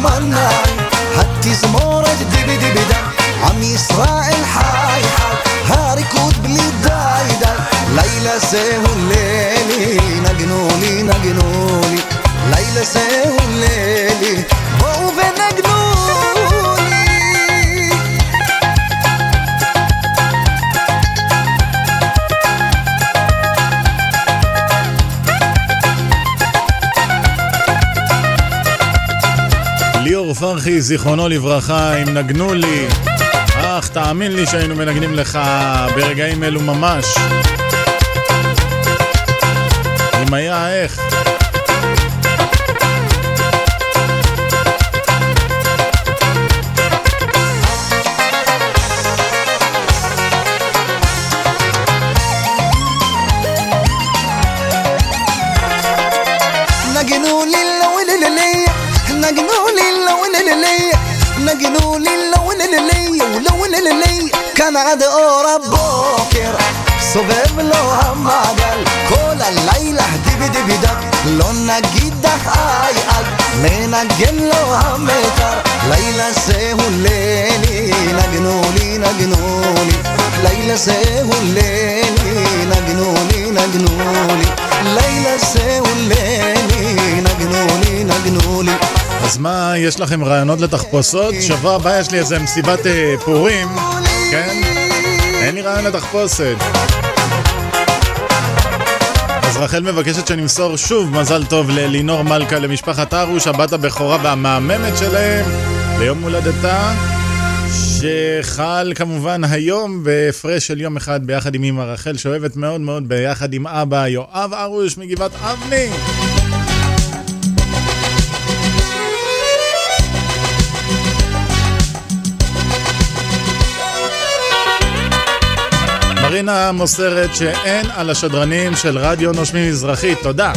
ومناي هاتي زمورة دبي دبي دا عم حاي داي داي ليلى سيه الليلي نجنولي نجنولي ليلى الليلي פרחי, זיכרונו לברכה, אם נגנו לי. אך, תאמין לי שהיינו מנגנים לך ברגעים אלו ממש. אם היה איך. מנגן לו המיתר, לילה זה הוא לילי, נגנו לי, נגנו לי, לילה זה הוא לילי, נגנו לי, נגנו לי, לילה זה הוא לילי, נגנו לי, נגנו לי. אז מה, יש לכם רעיונות לתחפושות? שבוע הבא יש לי איזה מסיבת אה, פורים, כן? אין לי רעיון לתחפושת. רחל מבקשת שנמסור שוב מזל טוב ללינור מלכה, למשפחת הרוש, הבת הבכורה והמהממת שלהם, ליום הולדתה, שחל כמובן היום בהפרש של יום אחד ביחד עם אמא רחל, שאוהבת מאוד מאוד ביחד עם אבא יואב הרוש מגבעת אבני. מרינה מוסרת שאין על השדרנים של רדיו נושמים מזרחית, תודה.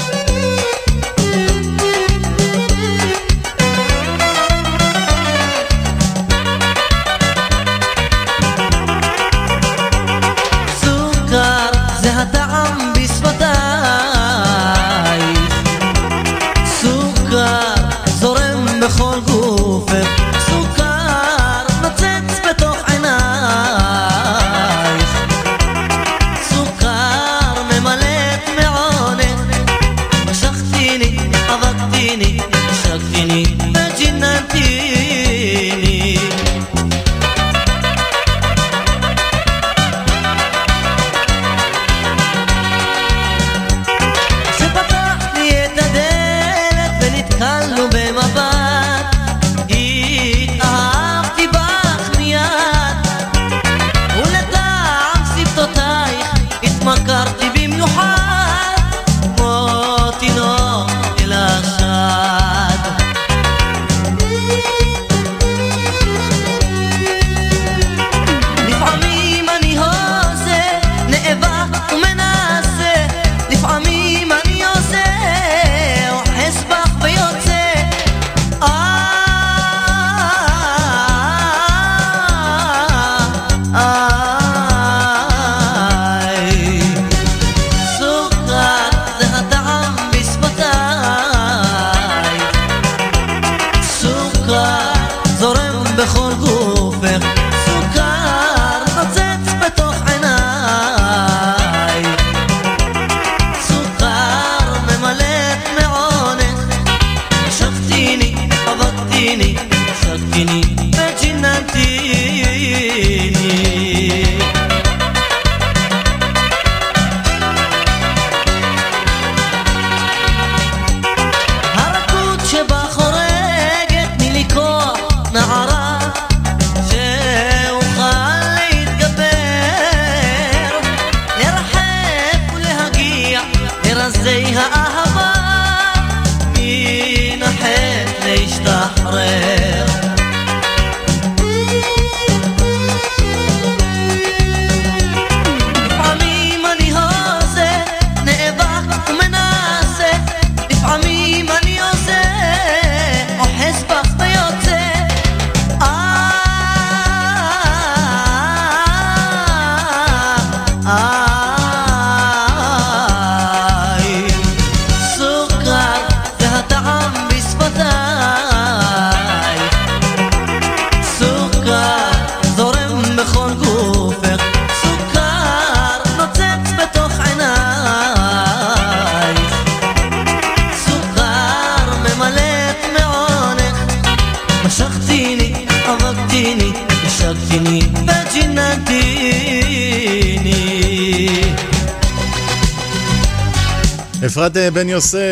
offert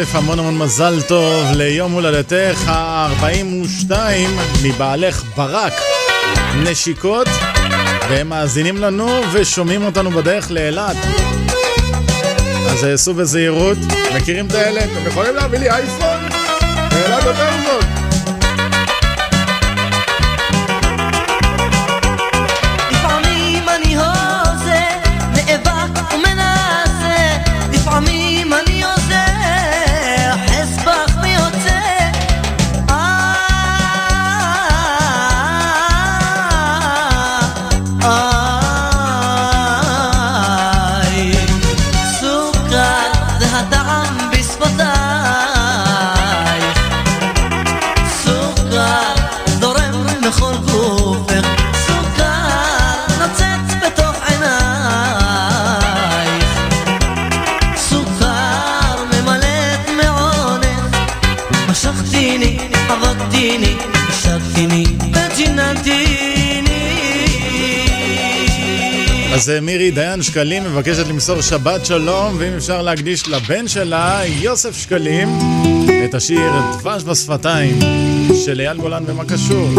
יוסף, המון המון מזל טוב ליום הולדתך ה-42 מבעלך ברק. נשיקות, והם מאזינים לנו ושומעים אותנו בדרך לאילת. אז אה, סעו בזהירות, מכירים את האלה? אתם יכולים להביא לי אייפון? לאילת יותר טוב. אז מירי דיין שקלים מבקשת למסור שבת שלום, ואם אפשר להקדיש לבן שלה, יוסף שקלים, את השיר דבש בשפתיים של אייל גולן ומה קשור.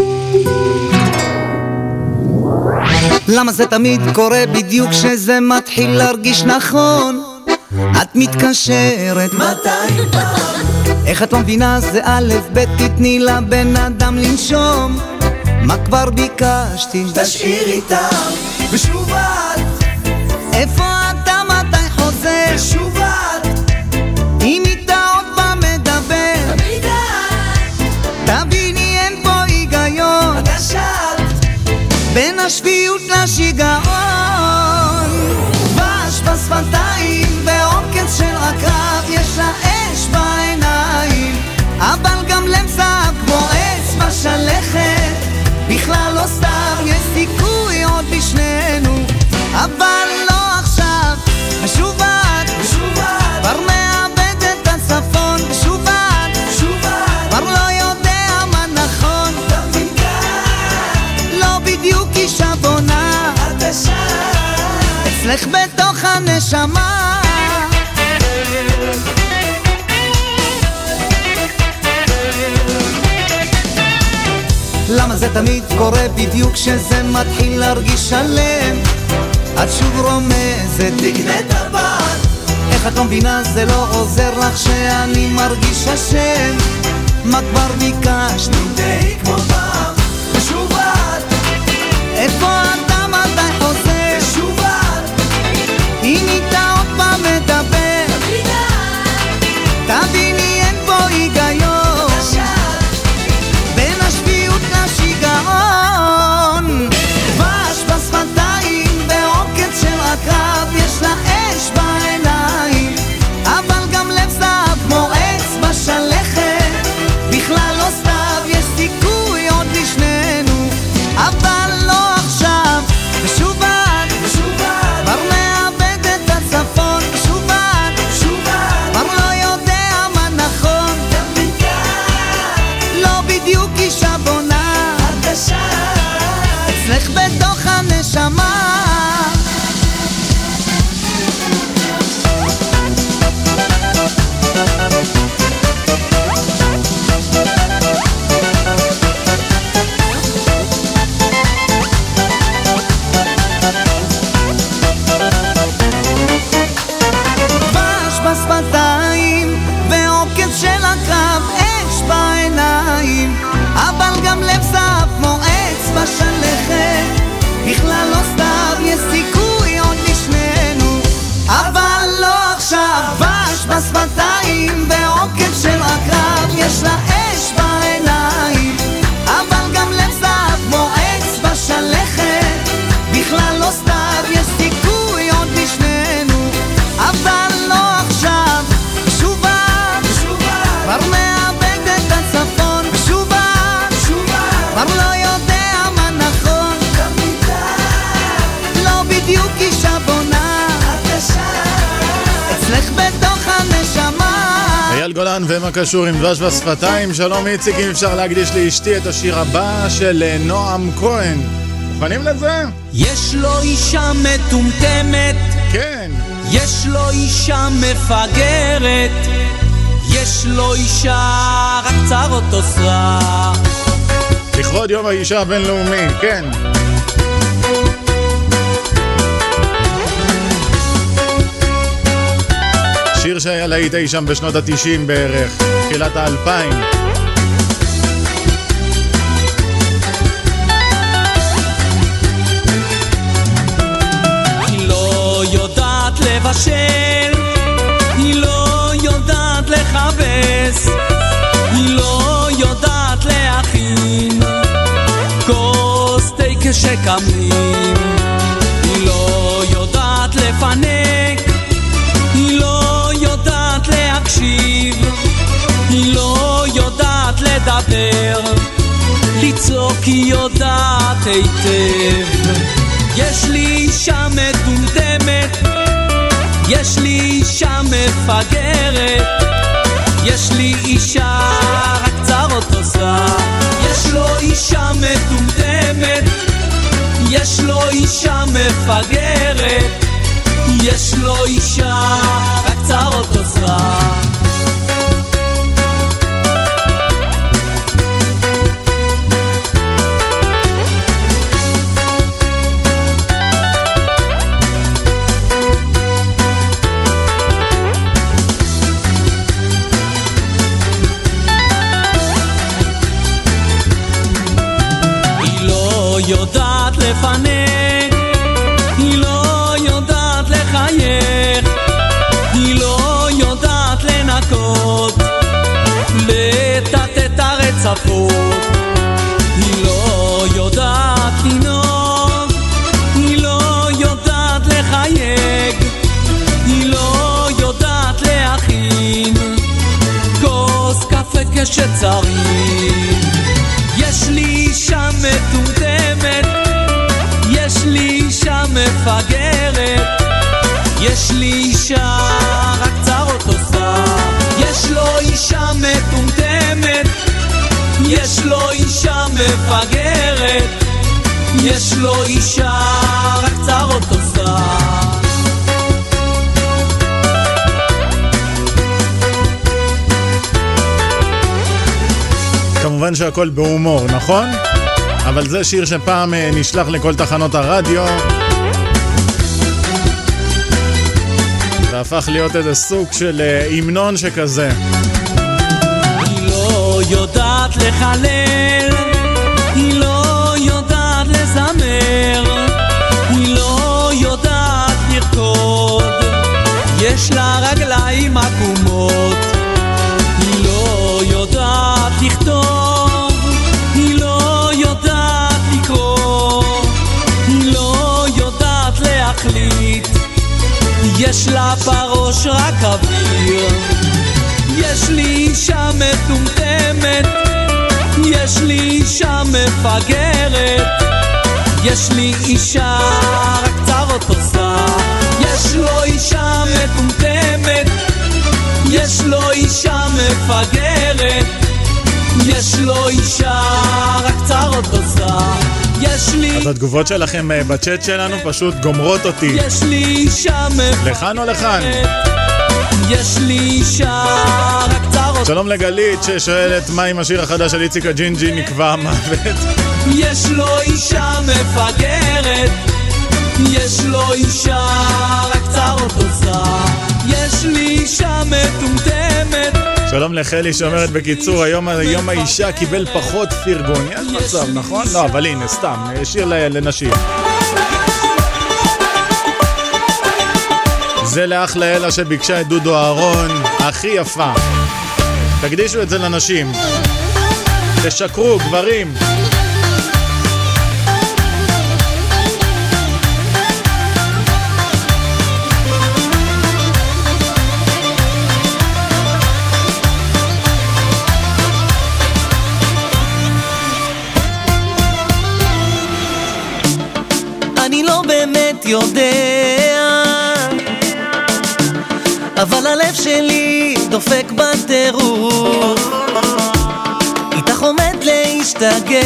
למה זה תמיד קורה בדיוק כשזה מתחיל להרגיש נכון? את מתקשרת מתי פעם? איך את לא מבינה זה א' ב' תתני לבן אדם לנשום מה כבר ביקשתי? תשאירי טעם, ושוב את, איפה אתה מתי חוזר? ושוב את, אם איתה עוד פעם מדבר תמיד את, תביני אין פה היגיון. אתה שאלת, בין השפיות לשיגעון תמיד קורה בדיוק כשזה מתחיל להרגיש שלם? את שוב רומזת, תקנה טבעת, איך את לא מבינה זה לא עוזר לך שאני מרגיש אשם? מה כבר ביקשנו? תהי כמו פעם, הקרב יש לה גולן ומה קשור עם דבש בשפתיים, שלום איציק, אם אפשר להקדיש לאשתי את השיר הבא של אה, נועם כהן. מוכנים לזה? יש לו אישה מטומטמת, כן. יש לו אישה מפגרת, יש לו אישה רק צרות עושה. לכבוד יום האישה הבינלאומי, כן. שהיה להיט אי שם בשנות התשעים בערך, תחילת האלפיים. לא לבשל, היא לא יודעת לכבס, היא לא יודעת להכין כוס תה כשקמים, היא יודעת היטב. יש לי אישה מטומטמת, יש לי אישה מפגרת, יש לי אישה רק צרות עושה. יש לו אישה מטומטמת, יש לו אישה מפגרת, יש לו אישה רק צרות עושה. כשצריך. יש לי אישה מטומטמת, יש לי אישה מפגרת, יש לי אישה רק צרות עושה. יש לו אישה מטומטמת, יש לו אישה מפגרת, יש לו אישה רק צרות עושה. כמובן שהכל בהומור, נכון? אבל זה שיר שפעם אה, נשלח לכל תחנות הרדיו והפך להיות איזה סוג של אה, המנון שכזה. היא לא יודעת לחלל, היא לא יודעת לזמר, היא לא יודעת לרקוד, יש לה רגליים עקומות, היא לא יודעת לכתוב, יש לה בראש רק אוויר. יש לי אישה מטומטמת, יש לי אישה מפגרת, יש לי אישה רק צרות עושה. יש לו אישה מטומטמת, יש לו אישה מפגרת, יש לו אישה רק צרות עושה. יש לי, אז התגובות שלכם אה, בצ'אט שלנו פשוט גומרות אותי. יש לי אישה מפגרת, לכאן או לכאן? יש לי אישה רק צרות שלום לגלית ששואלת מה עם השיר החדש של איציק הג'ינג'י נקבע המוות. יש לו אישה מפגרת, יש לו אישה רק צרות עושה. יש לי אישה מטומטמת, שלום לחלי שאומרת בקיצור היום יום האישה קיבל פחות פרגון. יש מצב, נכון? לא, אבל הנה, סתם, שיר לנשים. זה לאח לאלה שביקשה את דודו אהרון, הכי יפה. תקדישו את זה לנשים. תשקרו, גברים. יודע. אבל הלב שלי דופק בטירוף. איתך עומד להשתגע.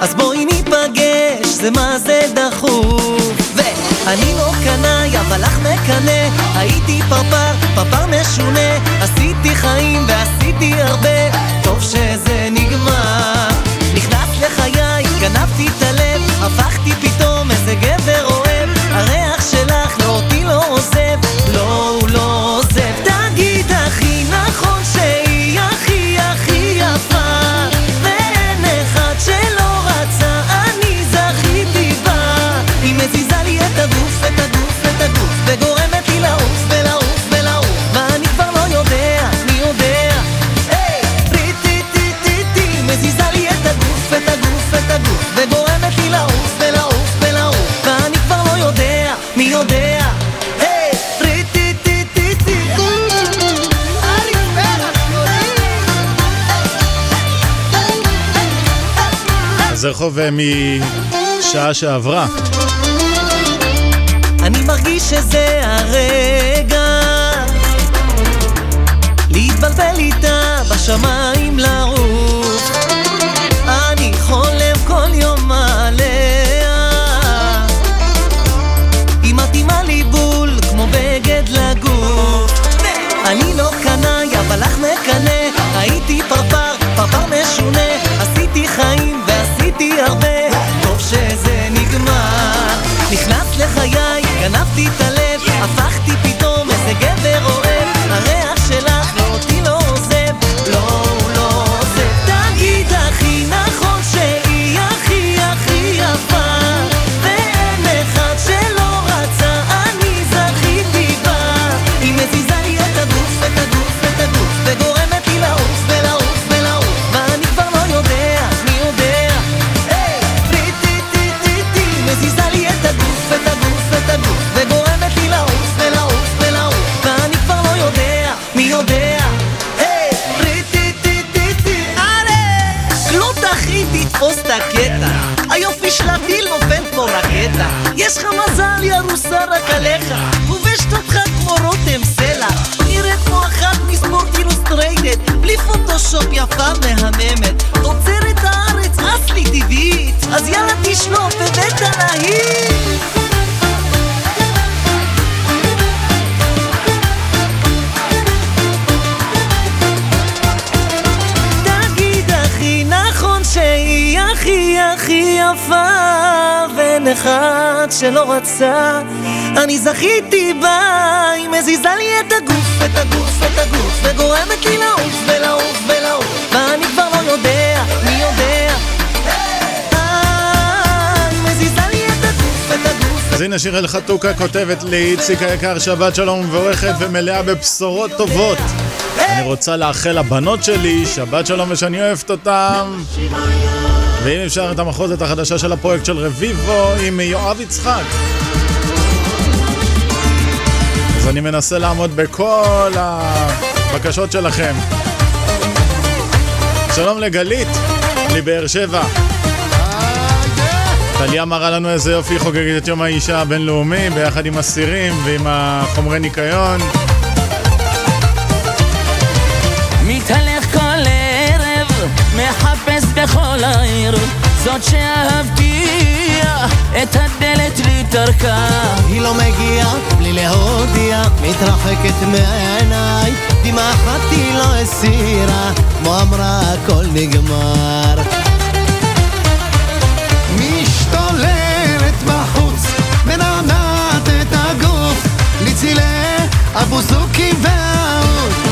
אז בואי ניפגש, זה מה זה דחוף. ו... אני לא קנאי, אבל לך מקנא. הייתי פרפר, פרפר משונה. עשיתי חיים ועשיתי הרבה אז רחוב אה, משעה שעברה. אני מרגיש שזה הרגע. להתבלבל איתה בשמיים לעוף. אני חולם כל יום עליה. היא מתאימה לי בול כמו בגד לגוף. אני לא קנאי אבל לך מקנא. הייתי פרפר, פרפר משונה. עשיתי חיים פוטושופ יפה מהממת. תוצרת הארץ אסלי טבעית. אז יאללה תשלוף בבית הלהיט. נכון הכי הכי יפה ואין אחד שלא רצה אני זכיתי בה היא מזיזה לי את הגוף, את הגוף, את הגוף וגורמת לי לעוף ולעוף ולעוף ואני כבר לא יודע, מי יודע אה, אז הנה שיר אל חתוקה כותבת לי, איציק היקר, שבת שלום ומבורכת ומלאה בבשורות טובות. אני רוצה לאחל לבנות שלי שבת שלום ושאני אוהבת אותם. ואם אפשר את המחוזת החדשה של הפרויקט של רביבו עם יואב יצחק. אז אני מנסה לעמוד בכל הבקשות שלכם. שלום לגלית, מבאר שבע. טליה מראה לנו איזה יופי חוגגת את יום האישה הבינלאומי ביחד עם הסירים ועם החומרי ניקיון. מתהלך כל ערב, מחפש בכל העיר זאת שאהבתי, את הדלת לי טרקה היא לא מגיעה בלי להודיע, מתרחקת מעיניי, דמעה אחת היא לא הסירה, כמו אמרה הכל נגמר. משתוללת בחוץ, מנענעת את הגוף, לצילי הבוזוקים והאוד.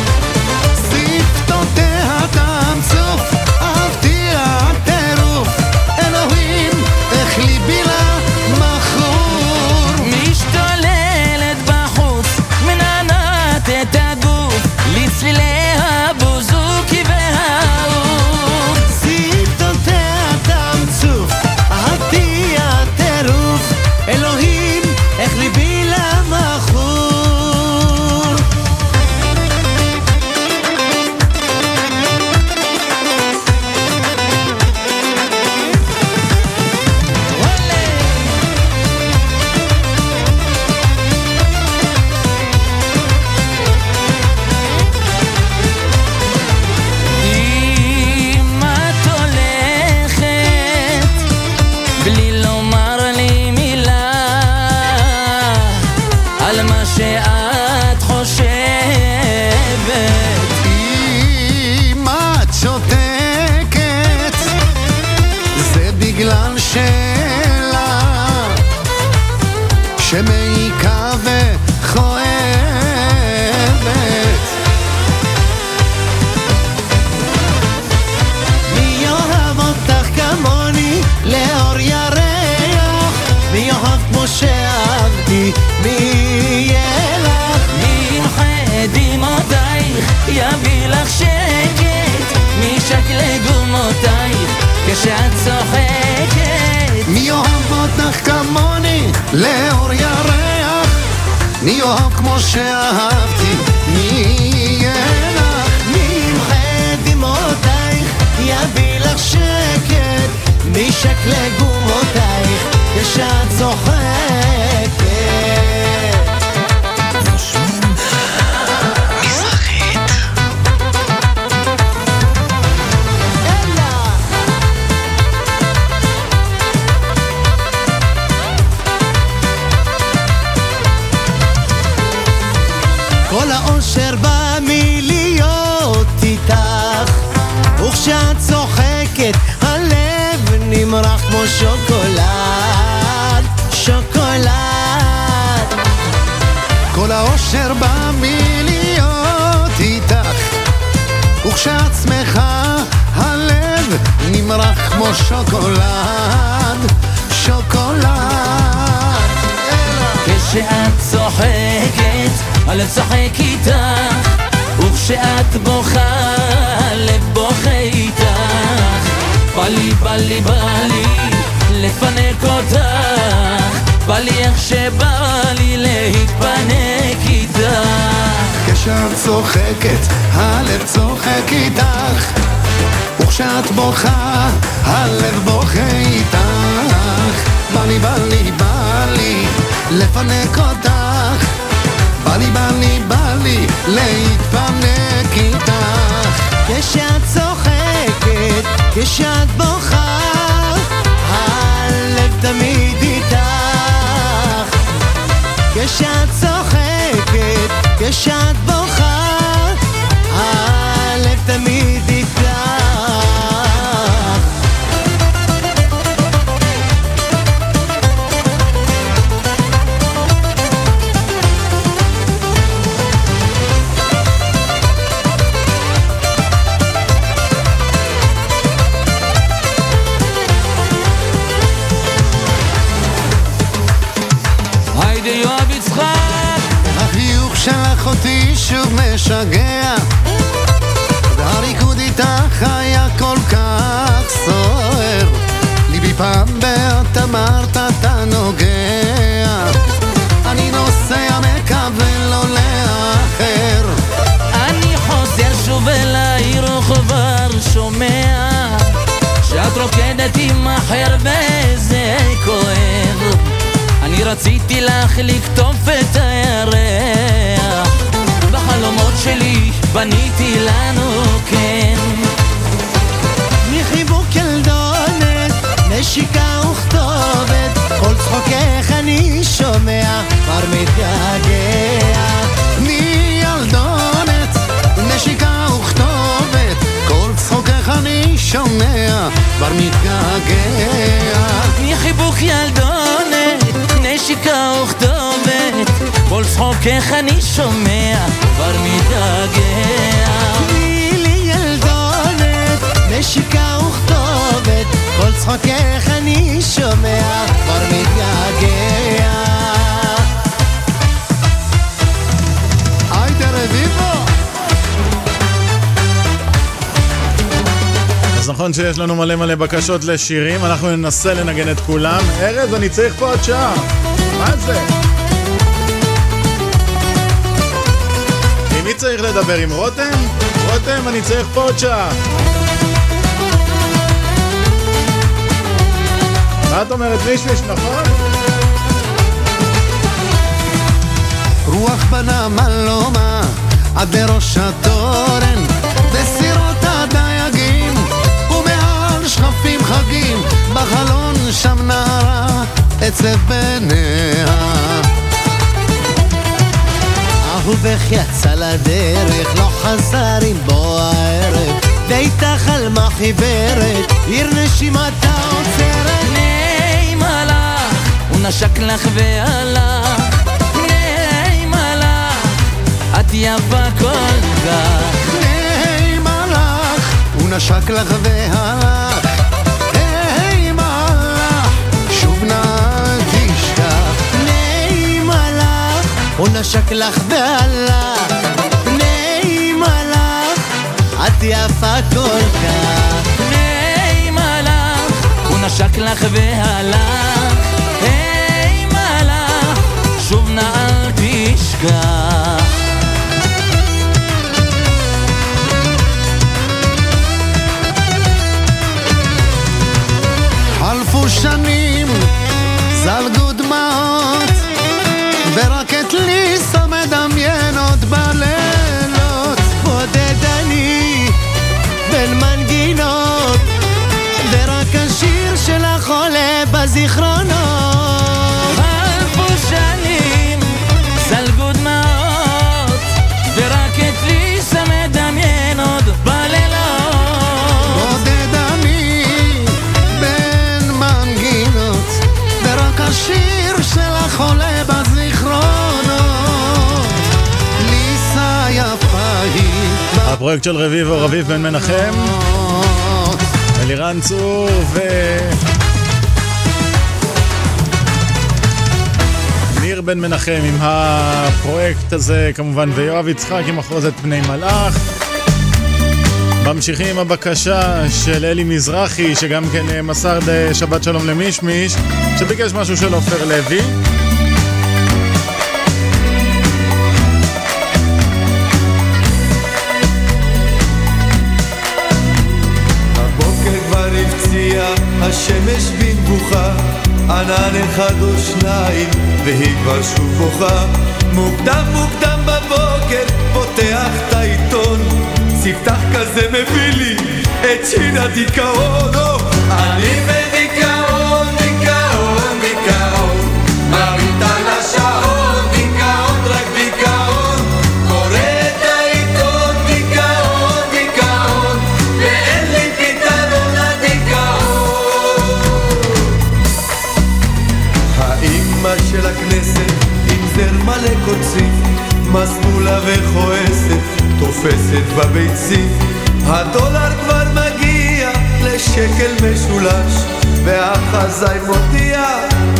לאור ירח מי יאהב כמו שאהבתי? מי יהיה לך? מי ימחה דמעותייך? יביא לך שקט מי יקלג אומותייך כשאת צוחקת שוקולד שוקולד כשאת צוחקת, הלב צוחק איתך, וכשאת בוכה, הלב בוכה איתך. בא לי, בא לי, בא לי, לפנק אותך, בא לי איך שבא לי להתפנק איתך. כשאת צוחקת, הלב צוחק איתך וכשאת בוכה, הלב בוכה איתך. בא לי, בא לי, בא לי לפנק אותך. בא לי, בא לי, בא לי להתפנק איתך לך לקטוף את הירח בחלומות שלי בניתי לנו כן מחיבוק ילדונת, נשיקה וכתובת, כל צחוקך אני שומע, כבר מתגעגע. מילדונת, נשיקה וכתובת, כל צחוקך אני שומע, כבר מתגעגע. מחיבוק ילדונת, כל צחוקך אני שומע, כבר מתגעגע תני לי ילדונת, נשיקה וכתובת, כל צחוקך אני שומע, כבר מתגעגע. היידה רביבו! אז נכון שיש לנו מלא מלא בקשות לשירים, אנחנו ננסה לנגן את כולם. ארז, אני צריך פה עוד שעה. מה זה? צריך לדבר? עם רותם? רותם, אני צריך פה עוד שעה. מה את אומרת? מישמיש, נכון? רוח בנמל לומה עד לראש התורן בסירות הדייגים ומעל שכפים חגים בחלון שם נערה אצל אהובך יצא לדרך לא חזר עם בוא הערב ואיתך חלמה חיוורת עיר נשימתה עוצרת הנה מלאך, הוא נשק לך והלך, היי מלאך, את יפה כל כך. היי מלאך, הוא נשק לך והלך. נשק לך והלך. היי מלאך, את יפה כל כך. היי מלאך, הוא נשק לך והלך, היי מלאך, שוב נא אל תשכח. חלפו שנים, בין מנגינות, ורק השיר שלך עולה בזיכרונות. חלפו שנים, זלגו דמעות, ורק את ליסה מדמיין עוד בלילות. בודד אני בין מנגינות, ורק השיר שלך עולה בזיכרונות. ליסה יפה היא הפרויקט של רביבו, רביב בן מנחם, אלירן צור ו... ניר בן מנחם עם הפרויקט הזה כמובן, ויואב יצחק עם מחרוזת פני מלאך. ממשיכים עם הבקשה של אלי מזרחי, שגם כן אה, מסר שבת שלום למישמיש, שביקש משהו של עופר לוי. השמש בנבוכה, ענן אחד או שניים, והיא כבר שוב בוכה. מוקדם מוקדם בבוקר, פותח את העיתון, ספתח כזה מביא לי את שין הדיכאון. או, אני בדיכאון, וכועסת, תופסת בביצים. הדולר כבר מגיע לשקל משולש, והחזאי מודיע,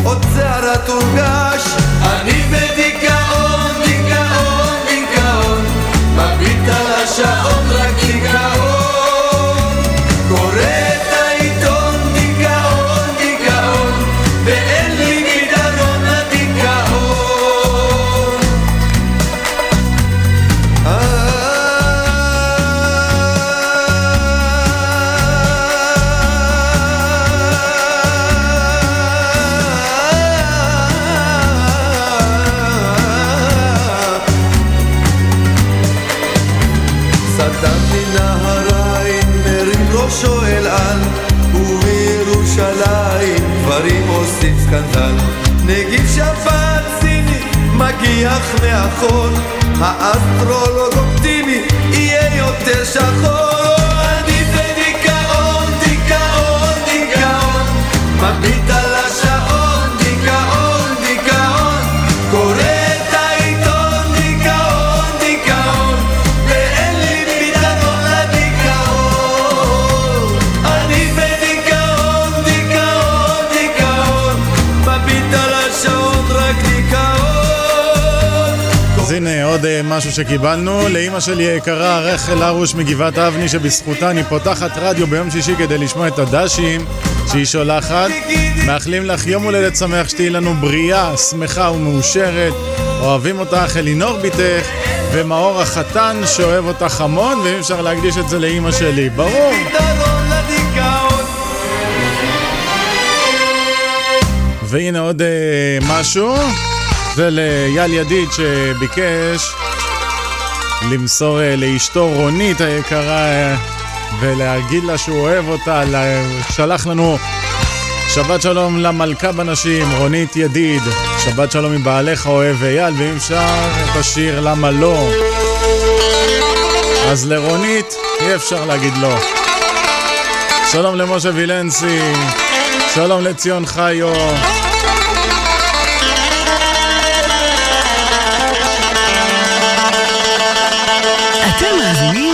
עוד שערה תורגש. אני בדיכאון, דיכאון, דיכאון, מביט על השעון רק דיכאון. מגיח מאחור האסטרולוג אופטימי יהיה יותר שחור משהו שקיבלנו. לאימא שלי היקרה, רחל הרוש מגבעת אבני, שבזכותה אני פותחת רדיו ביום שישי כדי לשמוע את הדשים שהיא שולחת. מאחלים לך יום הולדת שמח, שתהיי לנו בריאה, שמחה ומאושרת. אוהבים אותך, אלינור בתך, ומאור החתן שאוהב אותך המון, ואם אפשר להקדיש את זה לאימא שלי. ברור. והנה עוד אה, משהו, זה לאייל ידיד שביקש למסור אה, לאשתו רונית היקרה אה, ולהגיד לה שהוא אוהב אותה, שלח לנו שבת שלום למלכה בנשים, רונית ידיד, שבת שלום מבעליך אוהב אייל, ואם אפשר את השיר למה לא. אז לרונית אי אפשר להגיד לא. שלום למשה וילנסי, שלום לציון חיו, Uh, easy.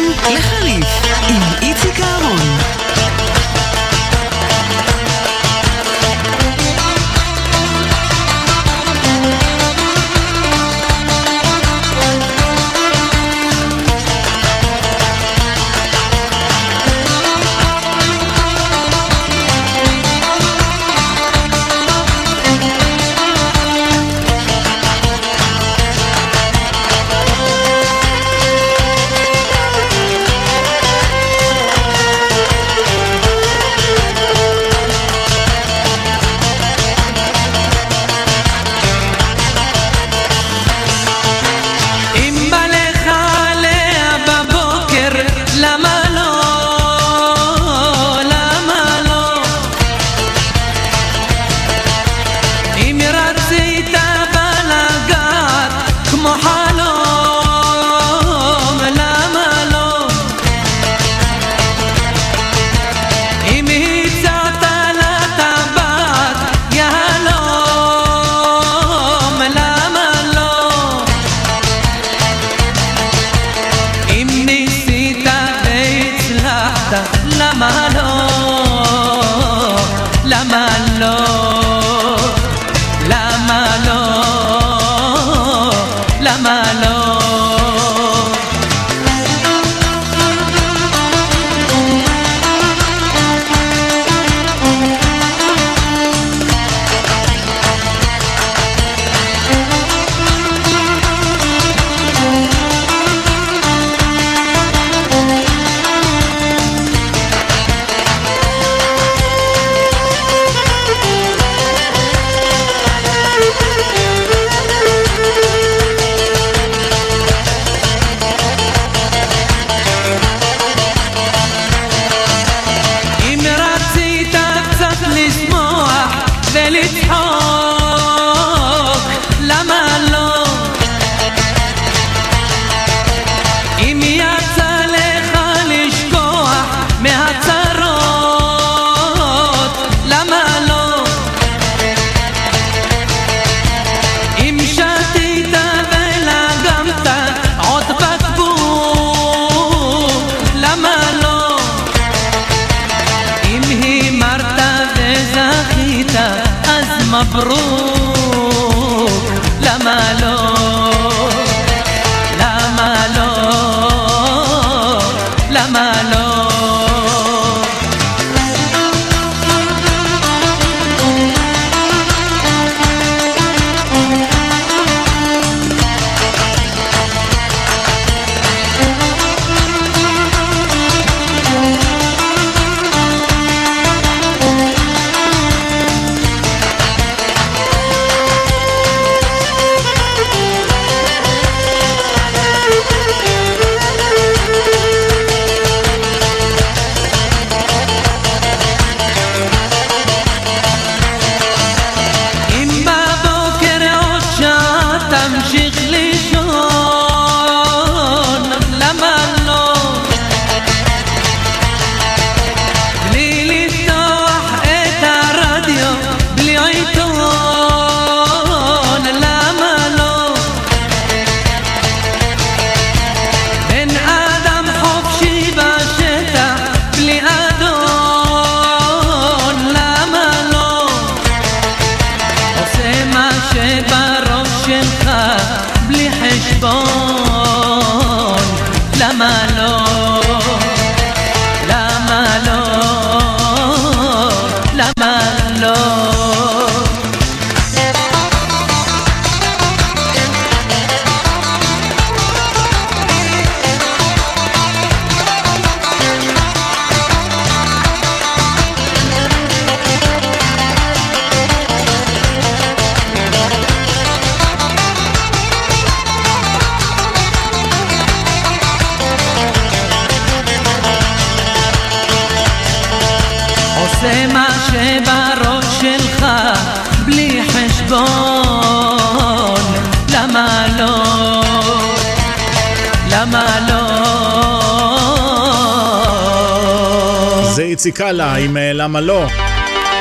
איציק קאלה עם אה, למה לא.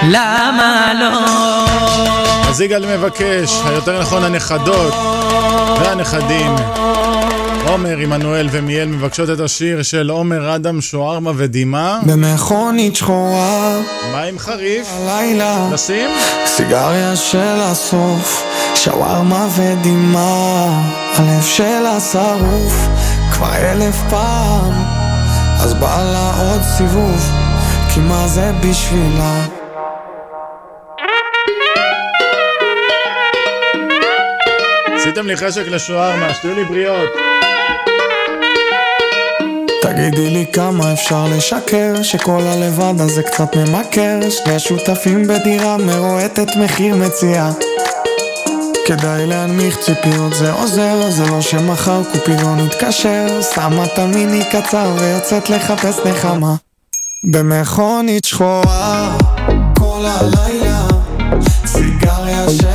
למה לא? אז יגאל מבקש, היותר נכון הנכדות והנכדים. עומר, עמנואל ומיאל מבקשות את השיר של עומר אדם שוארמה ודימה. במכונית שחורה מה עם חריף? הלילה לשים? סיגריה של הסוף שווארמה ודימה הלב שלה שרוף כבר אלף פעם אז בא לה עוד סיבוב כי מה זה בשבילה? עשיתם לי חשק לשוארמה, שתהיו לי בריאות. תגידי לי כמה אפשר לשקר שכל הלבד הזה קצת ממכר. שני שותפים בדירה מרועטת מחיר מציאה. כדאי להנמיך ציפיות זה עוזר זה לא שמחר קופידון יתקשר. שמה את המיני קצר ויוצאת לחפש נחמה במכונית שחורה. כל הלילה סיגריה של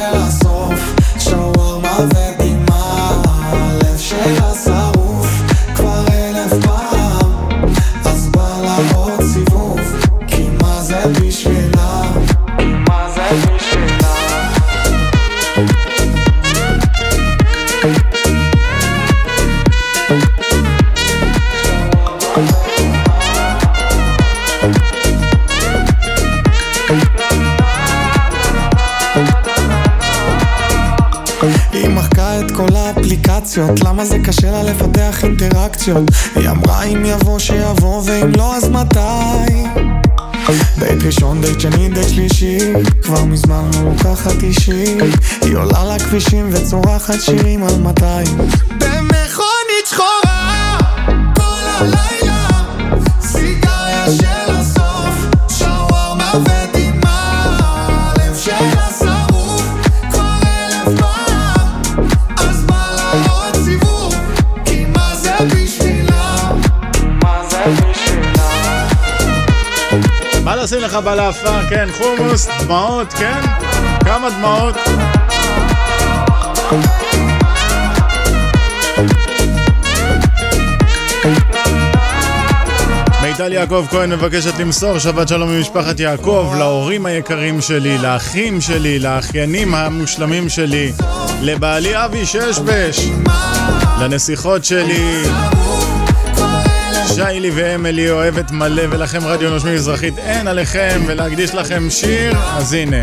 האפליקציות למה זה קשה לה לפתח אינטראקציות? היא אמרה אם יבוא שיבוא ואם לא אז מתי? דייט ראשון, דייט שני, דייט שלישי. כבר מזמן לא לוקחת אישי. היא עולה לכבישים וצורחת שירים על 200 במכונית שחורה כל הלילה מה לשים לך בלאפה? כן, חומוס, דמעות, כן? כמה דמעות? מיטל יעקב כהן מבקשת למסור שבת שלום ממשפחת יעקב, להורים היקרים שלי, לאחים שלי, לאחיינים המושלמים שלי, לבעלי אבי ששבש, לנסיכות שלי, שיילי ואמילי אוהבת מלא ולכם רדיו נושמים מזרחית אין עליכם ולהקדיש לכם שיר, אז הנה.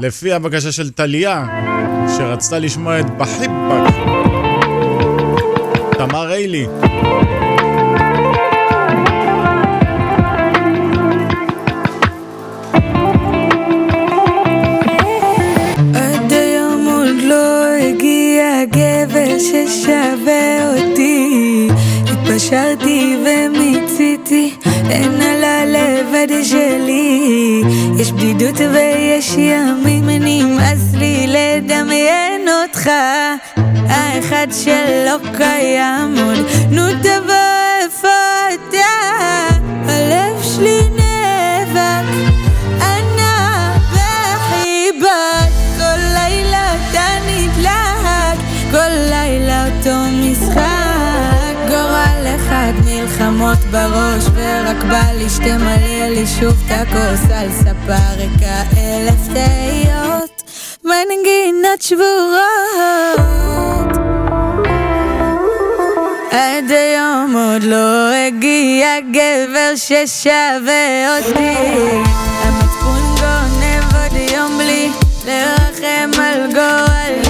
לפי הבקשה של טליה, שרצתה לשמוע את בחיבק. תמר איילי. לא ששווה אותי התפשרתי ומיציתי, אין על הלבד שלי. יש בדידות ויש ימים, נמאס לי לדמיין אותך. האחד שלא קיים עוד, נו תבוא איפה אתה מלחמות בראש ורק בא לי שתמלא לי שוב את הכוס על ספה ריקה אלף תהיות. מנגינות שבורות. עד היום עוד לא הגיע גבר ששווה אותי. המצפון גונב עוד יום בלי לרחם על גורלי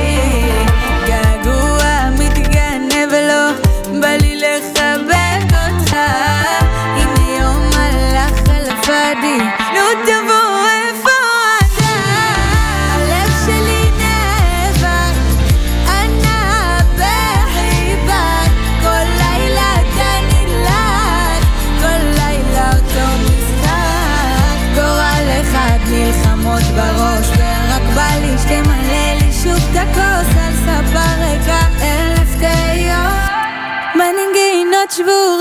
חלום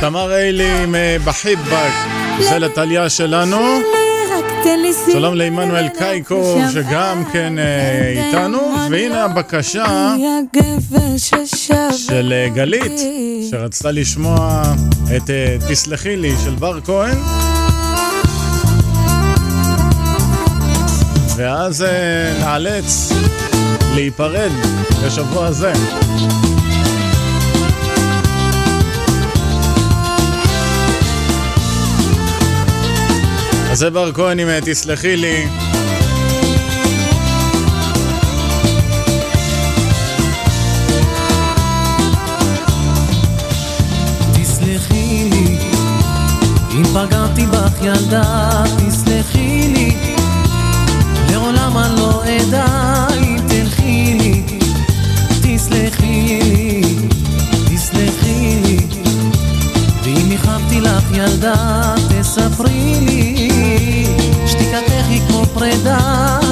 תמר איילי עם אה, בחיבק. זה לטליה שלנו. שלום לעמנואל קייקו, שגם כן אה, איתנו. והנה הבקשה של אה, גלית, שרצתה לשמוע את אה, תסלחי לי של בר כהן. ואז נאלץ להיפרד לשבוע הזה. זה בר כהן עם אה, לי. תסלחי לי, אם פגעתי בך ילדה, תסלחי לי, לעולם אני לא אדע אם תלכי לי, תסלחי לי, תסלחי לי, ואם הכאבתי לך ילדה, תספרי predar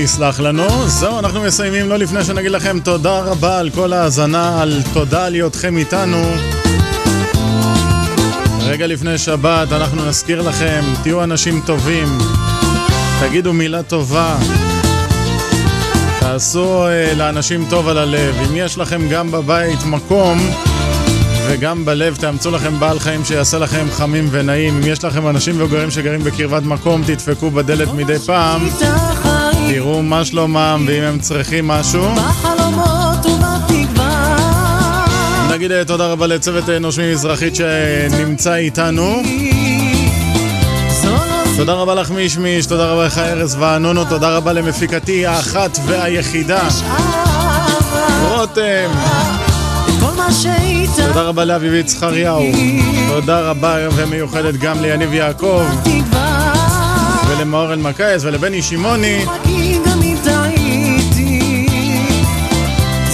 יסלח לנו. זהו, אנחנו מסיימים לא לפני שנגיד לכם תודה רבה על כל ההאזנה, על תודה על היותכם איתנו. רגע לפני שבת אנחנו נזכיר לכם, תהיו אנשים טובים, תגידו מילה טובה, תעשו אה, לאנשים טוב על הלב. אם יש לכם גם בבית מקום וגם בלב, תאמצו לכם בעל חיים שיעשה לכם חמים ונעים. אם יש לכם אנשים מבוגרים שגרים בקרבת מקום, תדפקו בדלת מדי פעם, תראו מה שלומם ואם הם צריכים משהו. בחלומות ובתקווה נגיד אה, תודה רבה לצוות אה, נושמים מזרחית שנמצא איתנו. תודה רבה לך מישמיש, תודה רבה לך ארז וענונו, תודה רבה למפיקתי האחת והיחידה, רותם. תודה רבה לאביבית זכריהו. תודה רבה ומיוחדת גם ליניב יעקב, ולמאור אלמקייס ולבני שמעוני.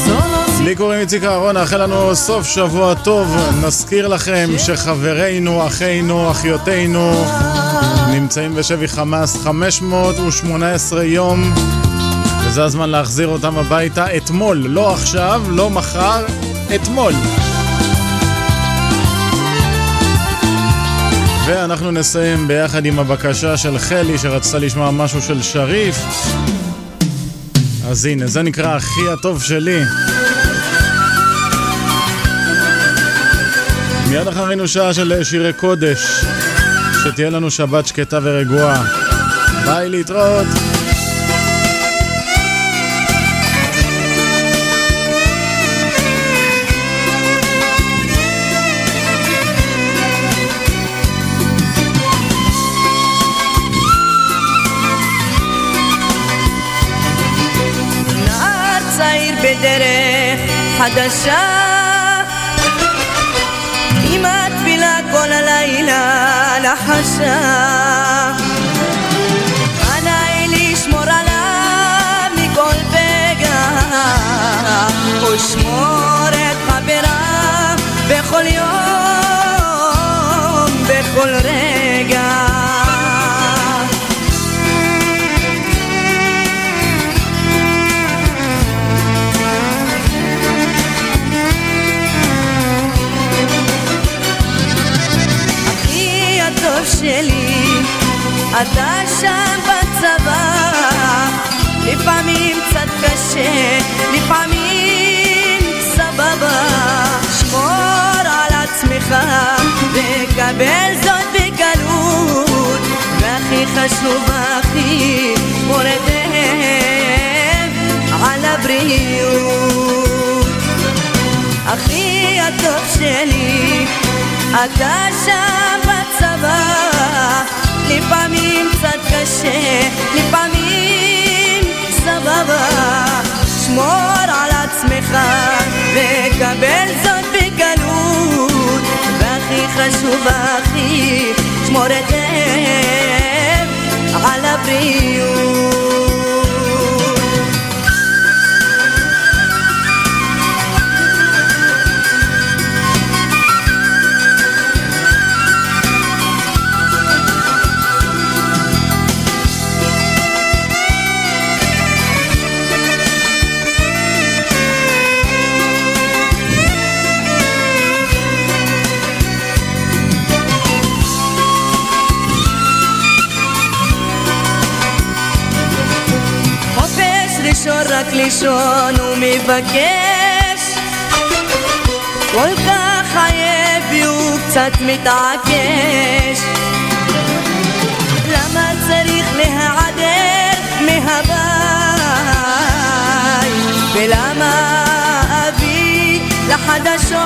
לא לי קוראים איציק אהרון, נאחל לנו סוף שבוע טוב. נזכיר לכם שחברינו, אחינו, אחיותינו נמצאים בשבי חמאס 518 יום וזה הזמן להחזיר אותם הביתה אתמול, לא עכשיו, לא מחר, אתמול. ואנחנו נסיים ביחד עם הבקשה של חלי שרצתה לשמוע משהו של שריף אז הנה, זה נקרא אחי הטוב שלי. מיד אחרינו שעה של שירי קודש. שתהיה לנו שבת שקטה ורגועה. ביי, להתראות. חדשה. אמא תפילה כל הלילה לחשה אתה שם בצבא, לפעמים קצת קשה, לפעמים סבבה, שמור על עצמך, וקבל זאת בקלות, והכי חשוב שמור היטב על הבריאות. אחי הטוב שלי, אתה שם בצבא, לפעמים קצת קשה, לפעמים סבבה, שמור על עצמך וקבל זאת בקלות, והכי חשוב אחי, שמור היטב על הבריאות. לישון הוא מבקש כל כך עייף והוא קצת מתעקש. למה צריך להיעדר מהבית? ולמה אבי לחדשות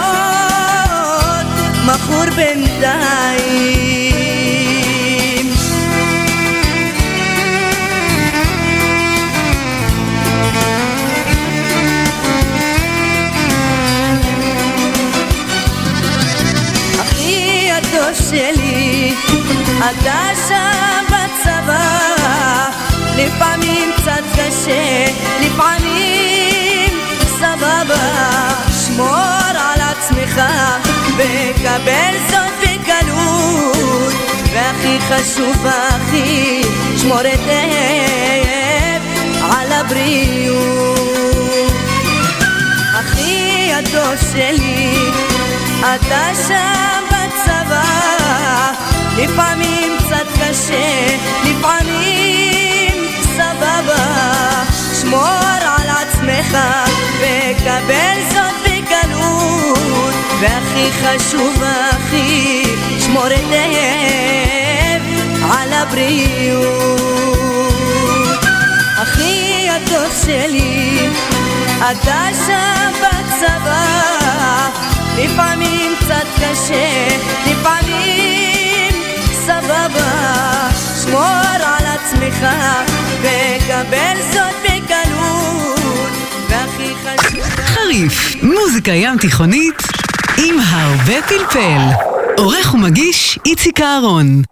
מכור בינתיים שלי, אתה שם בצבא, לפעמים קצת קשה, לפעמים סבבה, שמור על עצמך וקבל זאת בקלות, והכי חשוב אחי, שמור היטב על הבריאות. אחי הטוב שלי, אתה שם לפעמים קצת קשה, לפעמים סבבה. שמור על עצמך וקבל זאת בקלות, והכי חשוב הכי, שמור היטב על הבריאות. אחי הטוב שלי, אתה שם בצבא, לפעמים קצת קשה, לפעמים... סבבה. שמור על עצמך וקבל זאת בקלות, והכי חשוב... חריף, מוזיקה ים תיכונית עם הרבה פלפל. עורך ומגיש איציק אהרון.